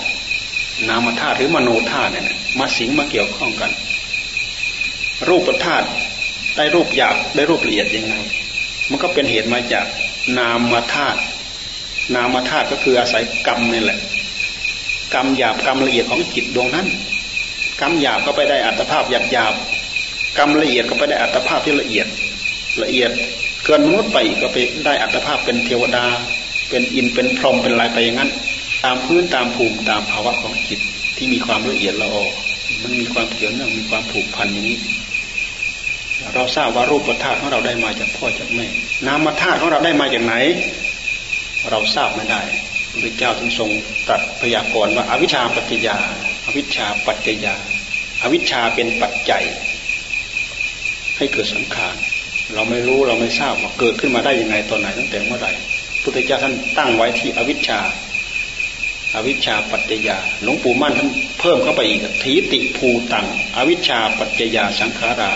นามธาตุหรือมโนธาตุเนี่ยมาสิงมาเกี่ยวข้องกัน รูปธาตุได้รูปหยาบได้รูปละเอียดยังไง มันก็เป็นเหตุมาจาก นามธาตุนามธาตุก็คืออาศัยกรรมนี่แหละ กรรมหยาบกรรมละเอียดของจิตดวงนั้น กรรมหยาบก็ไปได้อัตภาพหยาบหยาบกรรมละเอียดก็ไปได้อัตภาพที่ละเอียดละเอียดเกินมนุษย์ไปก็ไปได้อัตภาพเป็นเทวดา เป็นอินเป็นพรหมเป็นลายไปอย่างนั้น ตามพื้นตามภูมิตามภาวะของจิตที่มีความละเอียดละออมันมีความเกี่ยวเนื่องมีความผูกพันอย่างนี้ เราทราบว่ารูปธาตุของเราได้มาจากพ่อจากแม่ นามธาตุของเราได้มาจากไหน เราทราบไม่ได้พระเจ้าถึงทรงตรัสพยากรณ์ว่าอาวิชชาปัจจยาอาวิชชาปัจจยาอาวิชชาเป็นปัจจัย ให้เกิดสังขาร เราไม่รู้เราไม่ทราบว่าเกิดขึ้นมาได้ยังไงตอนไหนตั้งแต่เมื่อไหร่พุทธเจ้าท่านตั้งไว้ที่อวิชชาอวิชชาปัจจยาหลวงปู่มั่นท่านเพิ่มเข้าไปอีกทีติภูตังอวิชชาปัจจยาสังขารา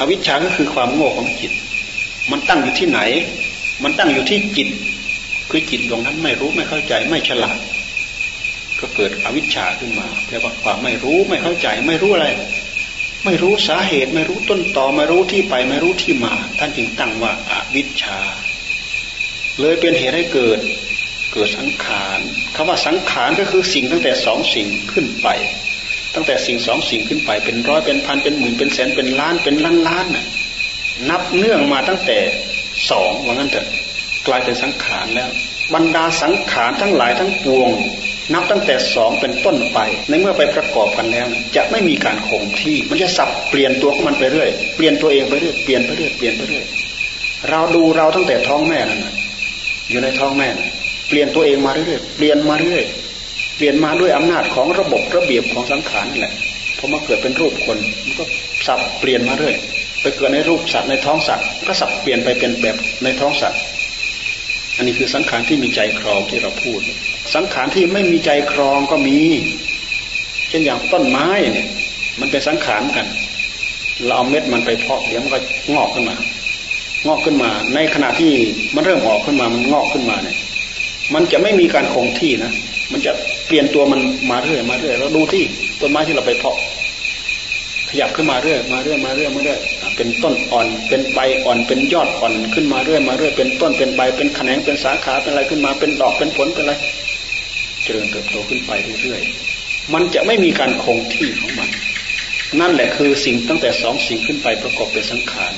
อวิชชาก็คือความโง่ของจิต มันตั้งอยู่ที่ไหน มันตั้งอยู่ที่จิต คือจิตดวงนั้นไม่รู้ไม่เข้าใจไม่ฉลาด ก็เกิดอวิชชาขึ้นมาแปลว่าความไม่รู้ไม่เข้าใจ ไม่รู้อะไร ไม่รู้สาเหตุ ไม่รู้ต้นตอไม่รู้ที่ไปไม่รู้ที่มา ท่านจึงตั้งว่าอาวิชชา เลยเป็นเหตุให้เกิดเกิดสังขารคำว่าสังขารก็คือสิ่งตั้งแต่สองสิ่งขึ้นไป ตั้งแต่สิ่งสองสิ่งขึ้นไปเป็นร้อยเป็นพันเป็นหมื่นเป็นแสนเป็นล้านเป็นล้านล้านน่ะนับเนื่องมาตั้งแต่สองว่างั้นเถอะกลายเป็นสังขารแล้ว บรรดาสังขารทั้งหลายทั้งปวง นับตั้งแต่สองเป็นต้นไป ในเมื่อไปประกอบกันแล้ว จะไม่มีการคงที่ มันจะสับเปลี่ยนตัวของมันไปเรื่อยเปลี่ยนตัวเองไปเรื่อยเปลี่ยนไปเรื่อยเปลี่ยนไปเรื่อยเราดูเราตั้งแต่ท้องแม่นั่นอยู่ในท้องแม่ เปลี่ยนตัวเองมาเรื่อยเปลี่ยนมาเรื่อย เปลี่ยนมาด้วยอำนาจของระบบระเบียบของสังขารนี่แหละพอมาเกิดเป็นรูปคนมันก็สับเปลี่ยนมาเรื่อยไปเกิดในรูปสัตว์ในท้องสัตว์ก็สับเปลี่ยนไปเป็นแบบในท้องสัตว์ อันนี้คือสังขารที่มีใจครองที่เราพูด สังขารที่ไม่มีใจครองก็มี เช่นอย่างต้นไม้เนี่ย มันเป็นสังขารกัน เราเอาเม็ดมันไปเพาะเดี๋ยวมันก็งอกขึ้นมา งอกขึ้นมา ในขณะที่มันเริ่มออกขึ้นมามันงอกขึ้นมาเนี่ย มันจะไม่มีการคงที่นะ มันจะ เปลี่ยนตัวมันมาเรื่อยมาเรื่อยเราดูที่ต้นไม้ที่เราไปเพาะ ขยับขึ้นมาเรื่อยมาเรื่อยมาเรื่อยมาเรื่อยเป็นต้นอ่อน เป็นใบอ่อนเป็นยอดอ่อนขึ้นมาเรื่อยมาเรื่อยเป็นต้นเป็นใบเป็นแขนงเป็นสาขาเป็นอะไรขึ้นมาเป็นดอกเป็นผลเป็นอะไร เจริญเติบโตขึ้นไปเรื่อยๆมันจะไม่มีการคงที่ของมัน นั่นแหละคือสิ่งตั้งแต่สองสิ่งขึ้นไปประกอบเป็นสังขาร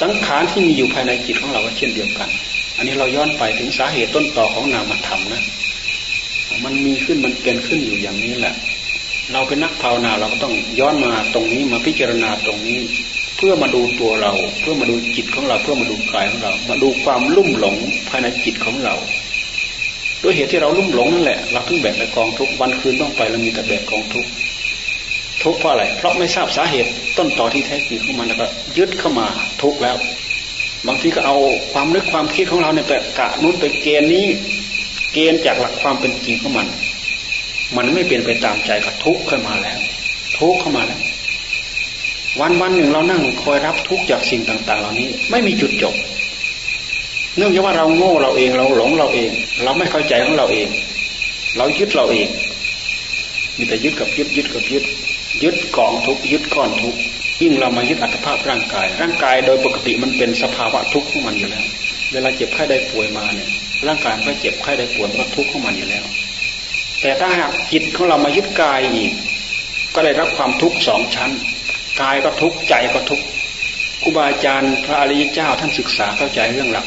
สังขารที่มีอยู่ภายในจิตของเราก็เช่นเดียวกัน อันนี้เราย้อนไปถึงสาเหตุต้นต่อของนามธรรมนะ มันมีขึ้นมันเป็นขึ้นอยู่อย่างนี้แหละ เราเป็นนักภาวนาเราก็ต้องย้อนมาตรงนี้มาพิจารณาตรงนี้ เพื่อมาดูตัวเรา เพื่อมาดูจิตของเรา เพื่อมาดูกายของเรา มาดูความลุ่มหลงภายในจิตของเราด้วยเหตุที่เราลุ่มหลงนั่นแหละเราถึงแบกไปกองทุกวันคืนต้องไปเรามีแต่แบกกองทุกทุกเพราะอะไร เพราะไม่ทราบสาเหตุต้นต่อที่แท้จริงของมันแล้วก็ยึดเข้ามาทุกแล้ว บางทีก็เอาความนึกความคิดของเราเนี่ยไปกะนู้นไปเกณฑ์นี้ เกณฑ์จากหลักความเป็นจริงของมัน มันไม่เป็นไปตามใจก็ทุกข์ขึ้นมาแล้ว ทุกข์เข้ามาแล้ว วันวันหนึ่งเรานั่งคอยรับทุกข์จากสิ่งต่าง ๆ เหล่านี้ ไม่มีจุดจบ เนื่องจากว่าเราโง่เราเองเราหลงเราเอง เราไม่เข้าใจของเราเอง เรายึดเราเอง มีแต่ยึดกับยึดยึดกับยึด ยึดกองทุกยึดก้อนทุกยิ่งเรามายึดอัตภาพร่างกาย ร่างกายโดยปกติมันเป็นสภาวะทุกข์ของมันอยู่แล้ว เวลาเจ็บไข้ได้ป่วยมาเนี่ย ร่างกายมันก็เจ็บไข้ได้ป่วยก็ทุกข์ของมันอยู่แล้ว แต่ถ้าหากจิตของเรามายึดกายอีก ก็ได้รับความทุกข์สองชั้น กายก็ทุกข์ใจก็ทุกข์ครูบาอาจารย์พระอริยเจ้าท่านศึกษาเข้าใจเรื่องหลัก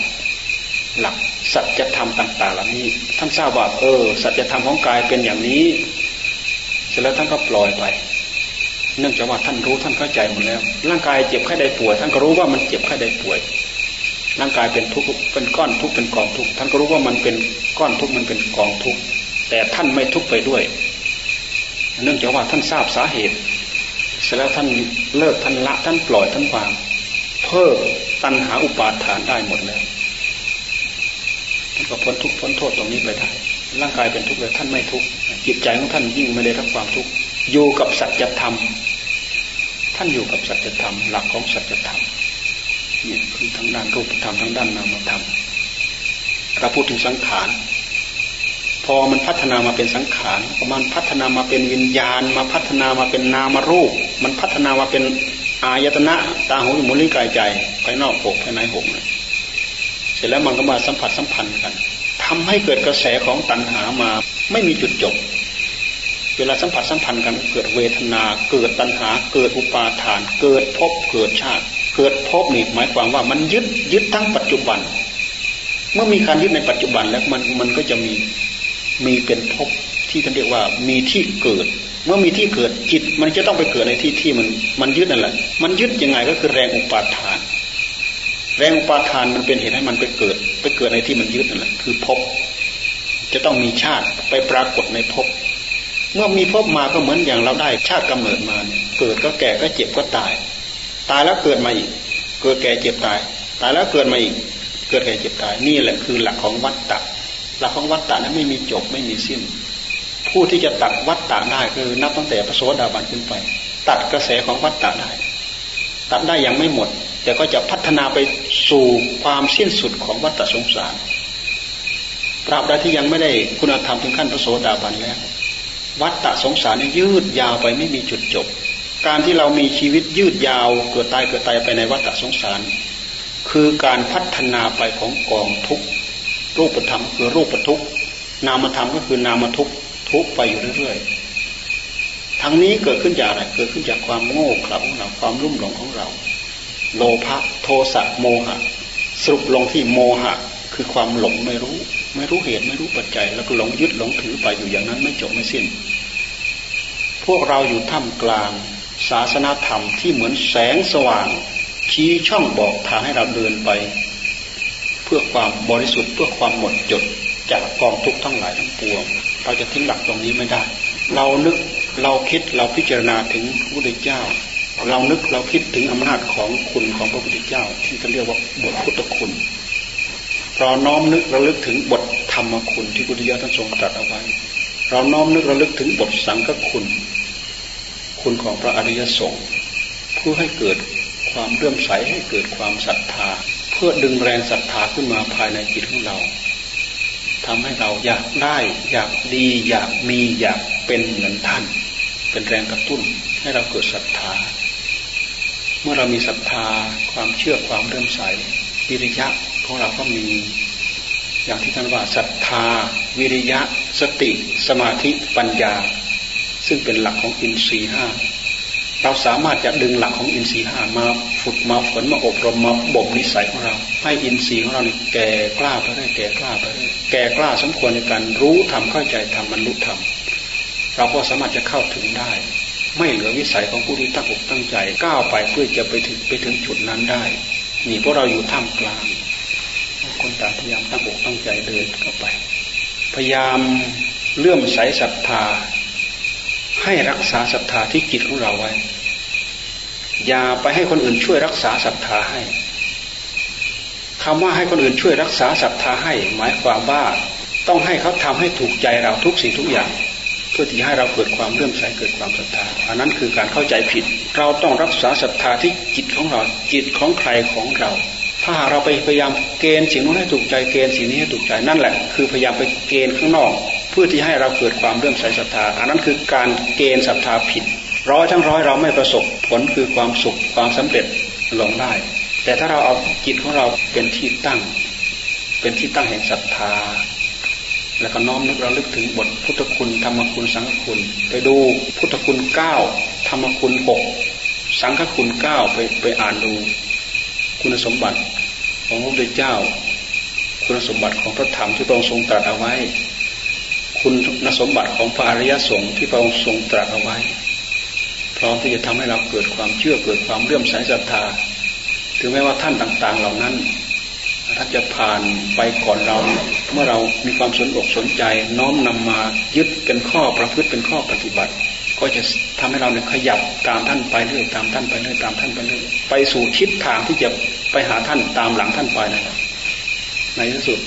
หลักสัจธรรมต่าง ๆ เหล่านี้ ท่านทราบว่าเออ สัจธรรมของกายเป็นอย่างนี้ เสร็จแล้วท่านก็ปล่อยไป เนื่องจากว่าท่านรู้ท่านเข้าใจหมดแล้ว ร่างกายเจ็บไข้ได้ป่วย ท่านก็รู้ว่ามันเจ็บไข้ได้ป่วย ร่างกายเป็นทุกข์เป็นก้อนทุกข์เป็นกองทุกข์ท่านก็รู้ว่ามันเป็นก้อนทุกข์มันเป็นกองทุกข์แต่ท่านไม่ทุกข์ไปด้วย เนื่องจากว่าท่านทราบสาเหตุ เสร็จแล้วท่านเลิกท่านละท่านปล่อยท่านวาง เพิ่มตัณหาอุปาทานได้หมดแล้วท่านก็พ้นทุกข์พ้นโทษตรงนี้ไปได้ร่างกายเป็นทุกข์เลยท่านไม่ทุกข์จิตใจของท่านยิ่งไม่ได้รับความทุกข์อยู่กับสัจธรรม ท่านอยู่กับสัจธรรม หลักของสัจธรรม นี่คือทั้งด้านรูปธรรมทั้งด้านนามธรรมเราพูดถึงสังขารพอมันพัฒนามาเป็นสังขารมันพัฒนามาเป็นวิญญาณ มาพัฒนามาเป็นนามรูป มันพัฒนามาเป็นอายตนะตาหูจมูกลิ้นกายใจภายนอกหกภายในหกเสร็จแล้วมันก็มาสัมผัสสัมพันธ์กันทำให้เกิดกระแสของตัณหามาไม่มีจุดจบ เวลาสัมผัสสัมพันธ์กันเกิดเวทนา เกิดตัณหา เกิดอุปาทาน เกิดภพเกิดชาติ เกิดภพนี่หมายความว่ามันยึดยึดทั้งปัจจุบัน เมื่อมีการยึดในปัจจุบันแล้วมันมันก็จะมีมีเป็นภพที่ท่านเรียกว่ามีที่เกิด เมื่อมีที่เกิดจิต มันจะต้องไปเกิดในที่ที่มันมันยึดนั่นแหละ มันยึดยังไงก็คือแรงอุปาทาน แรงอุปาทานมันเป็นเหตุให้มันไปเกิด ไปเกิดในที่มันยึดนั่นแหละคือภพจะต้องมีชาติไปปรากฏในภพ เมื่อมีภพมาก็เหมือนอย่างเราได้ชาติกำเนิดมาเนี่ยเกิดก็แก่ก็เจ็บก็ตาย ตายแล้วเกิดมาอีก เกิดแก่เจ็บตาย ตายแล้วเกิดมาอีก เกิดแก่เจ็บตาย นี่แหละคือหลักของวัฏฏะหลักของวัฏฏะนั้นไม่มีจบไม่มีสิ้น ผู้ที่จะตัดวัฏฏะได้คือนับตั้งแต่พระโสดาบันขึ้นไป ตัดกระแสของวัฏฏะได้ ตัดได้ยังไม่หมด แต่ก็จะพัฒนาไปสู่ความสิ้นสุดของวัฏฏะสงสารตราบใดที่ยังไม่ได้คุณธรรมถึงขั้นพระโสดาบันแล้ว วัฏฏะสงสารนี่ยืดยาวไปไม่มีจุดจบ การที่เรามีชีวิตยืดยาวเกิดตายเกิดตายไปในวัฏสงสาร คือการพัฒนาไปของกองทุกรูปธรรมคือรูปทุกนามธรรมก็คือนามทุกทุกไปอยู่เรื่อยๆทั้งนี้เกิดขึ้นจากอะไรเกิดขึ้นจากความโง่เขลาของเราความรุ่มหลงของเรา โลภะโทสะโมหะ สรุปลงที่โมหะ คือความหลงไม่รู้ ไม่รู้เหตุไม่รู้ปัจจัย แล้วก็หลงยึดหลงถือไปอยู่อย่างนั้นไม่จบไม่สิ้น พวกเราอยู่ท่ามกลาง ศาสนาธรรมที่เหมือนแสงสว่าง ชี้ช่องบอกทางให้เราเดินไป เพื่อความบริสุทธิ์เพื่อความหมดจดจากกองทุกข์ทั้งหลายทั้งปวง เราจะทิ้งหลักตรงนี้ไม่ได้ เรานึกเราคิดเราพิจารณาถึงพระพุทธเจ้า เรานึกเราคิดถึงอำนาจของคุณของพระพุทธเจ้า ที่เขาเรียกว่าบทพุทธคุณเราน้อมนึกระลึกถึงบทธรรมคุณที่พุทธเจ้าท่านทรงตรัสเอาไว้ เราน้อมนึกระลึกถึงบทสังฆคุณ คุณของพระอริยสงฆ์เพื่อให้เกิดความเลื่อมใสให้เกิดความศรัทธา เพื่อดึงแรงศรัทธาขึ้นมาภายในจิตของเราทำให้เราอยากได้อยากดีอยากมีอยากเป็นเหมือนท่าน เป็นแรงกระตุ้นให้เราเกิดศรัทธา เมื่อเรามีศรัทธาความเชื่อความเริ่มใสวิริยะของเราก็มี อย่างที่ท่านว่าศรัทธา วิริยะ สติ สมาธิปัญญา ซึ่งเป็นหลักของอินทรีห้าเราสามารถจะดึงหลักของอินทรีย์ห้ามาฝึกมาฝนมาอบรมมาบ่มนิสัยของเรา ให้อินทรีย์ของเราเนี่ยแก่กล้าไปได้แก่กล้าไปได้แก่กล้าสมควรในการรู้ทำเข้าใจทำบรรลุธรรมเราก็สามารถจะเข้าถึงได้ ไม่เหลือวิสัยของผู้ที่ตั้งอกตั้งใจก้าวไปเพื่อจะไปถึงไปถึงจุดนั้นได้ นี่พวกเราอยู่ท่ามกลาง คนต่างพยายามตั้งอกตั้งใจเดินเข้าไป พยายามเลื่อมใสศรัทธา ให้รักษาศรัทธาที่จิตของเราไว้ อย่าไปให้คนอื่นช่วยรักษาศรัทธาให้คำว่าให้คนอื่นช่วยรักษาศรัทธาให้ หมายความว่าต้องให้เขาทำให้ถูกใจเราทุกสิ่งทุกอย่าง เพื่อที่ให้เราเกิดความเลื่อมใสเกิดความศรัทธาอันนั้นคือการเข้าใจผิด เราต้องรักษาศรัทธาที่จิตของเราจิตของใครของเรา ถ้าเราไปพยายามเกณฑ์สิ่งนู้นให้ถูกใจเกณฑ์สิ่งนี้ให้ถูกใจนั่นแหละ คือพยายามไปเกณฑ์ข้างนอก พื่อที่ให้เราเกิดความเริ่อมใสศรัทธา อันนั้นคือการเกณฑ์ศรัทธาผิด ร้อยทั้งร้อยเราไม่ประสบผลคือความสุขความสำเร็จลงได้ แต่ถ้าเราเอาจิตของเราเป็นที่ตั้ง เป็นที่ตั้งแห่งศรัทธา แล้วก็น้อมนึกเราลึกถึงบทพุทธคุณธรรมคุณสังฆคุณ ไปดูพุทธคุณเก้าธรรมคุณหกสังฆคุณเก้าไปไปอ่านดู คุณสมบัติของพระพุทธเจ้า คุณสมบัติของพระธรรมที่พระองค์ทรงตรัสเอาไว้ คุณสมบัติของพระอริยสงฆ์ที่พระองค์ทรงตรัสเอาไว้ พร้อมที่จะทำให้เราเกิดความเชื่อเกิดความเลื่อมใสศรัทธา ถึงแม้ว่าท่านต่างๆ เหล่านั้นท่านจะผ่านไปก่อนเรา เมื่อเรามีความสนอกสนใจ น้อมนำมายึดเป็นข้อประพฤติเป็นข้อปฏิบัติ ก็จะทำให้เราเนี่ยขยับตามท่านไปเรื่อยตามท่านไปเรื่อยตามท่านไปเรื่อยไปสู่ทิศทางที่จะไปหาท่านตามหลังท่านไปนั่นแหละในที่สุด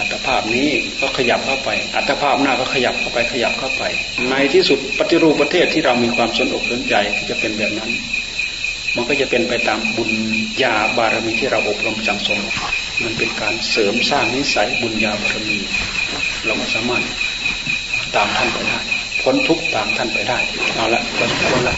อัตภาพนี้ก็ขยับเข้าไป อัตภาพหน้าก็ขยับเข้าไปขยับเข้าไป ในที่สุดปฏิรูปประเทศที่เรามีความสนอกสนใจที่จะเป็นแบบนั้น มันก็จะเป็นไปตามบุญญาบารมีที่เราอบรมจังสม มันเป็นการเสริมสร้างนิสัยบุญญาบารมี เราก็สามารถตามท่านไปได้พ้นทุกตามท่านไปได้เอาละเราสมควรละ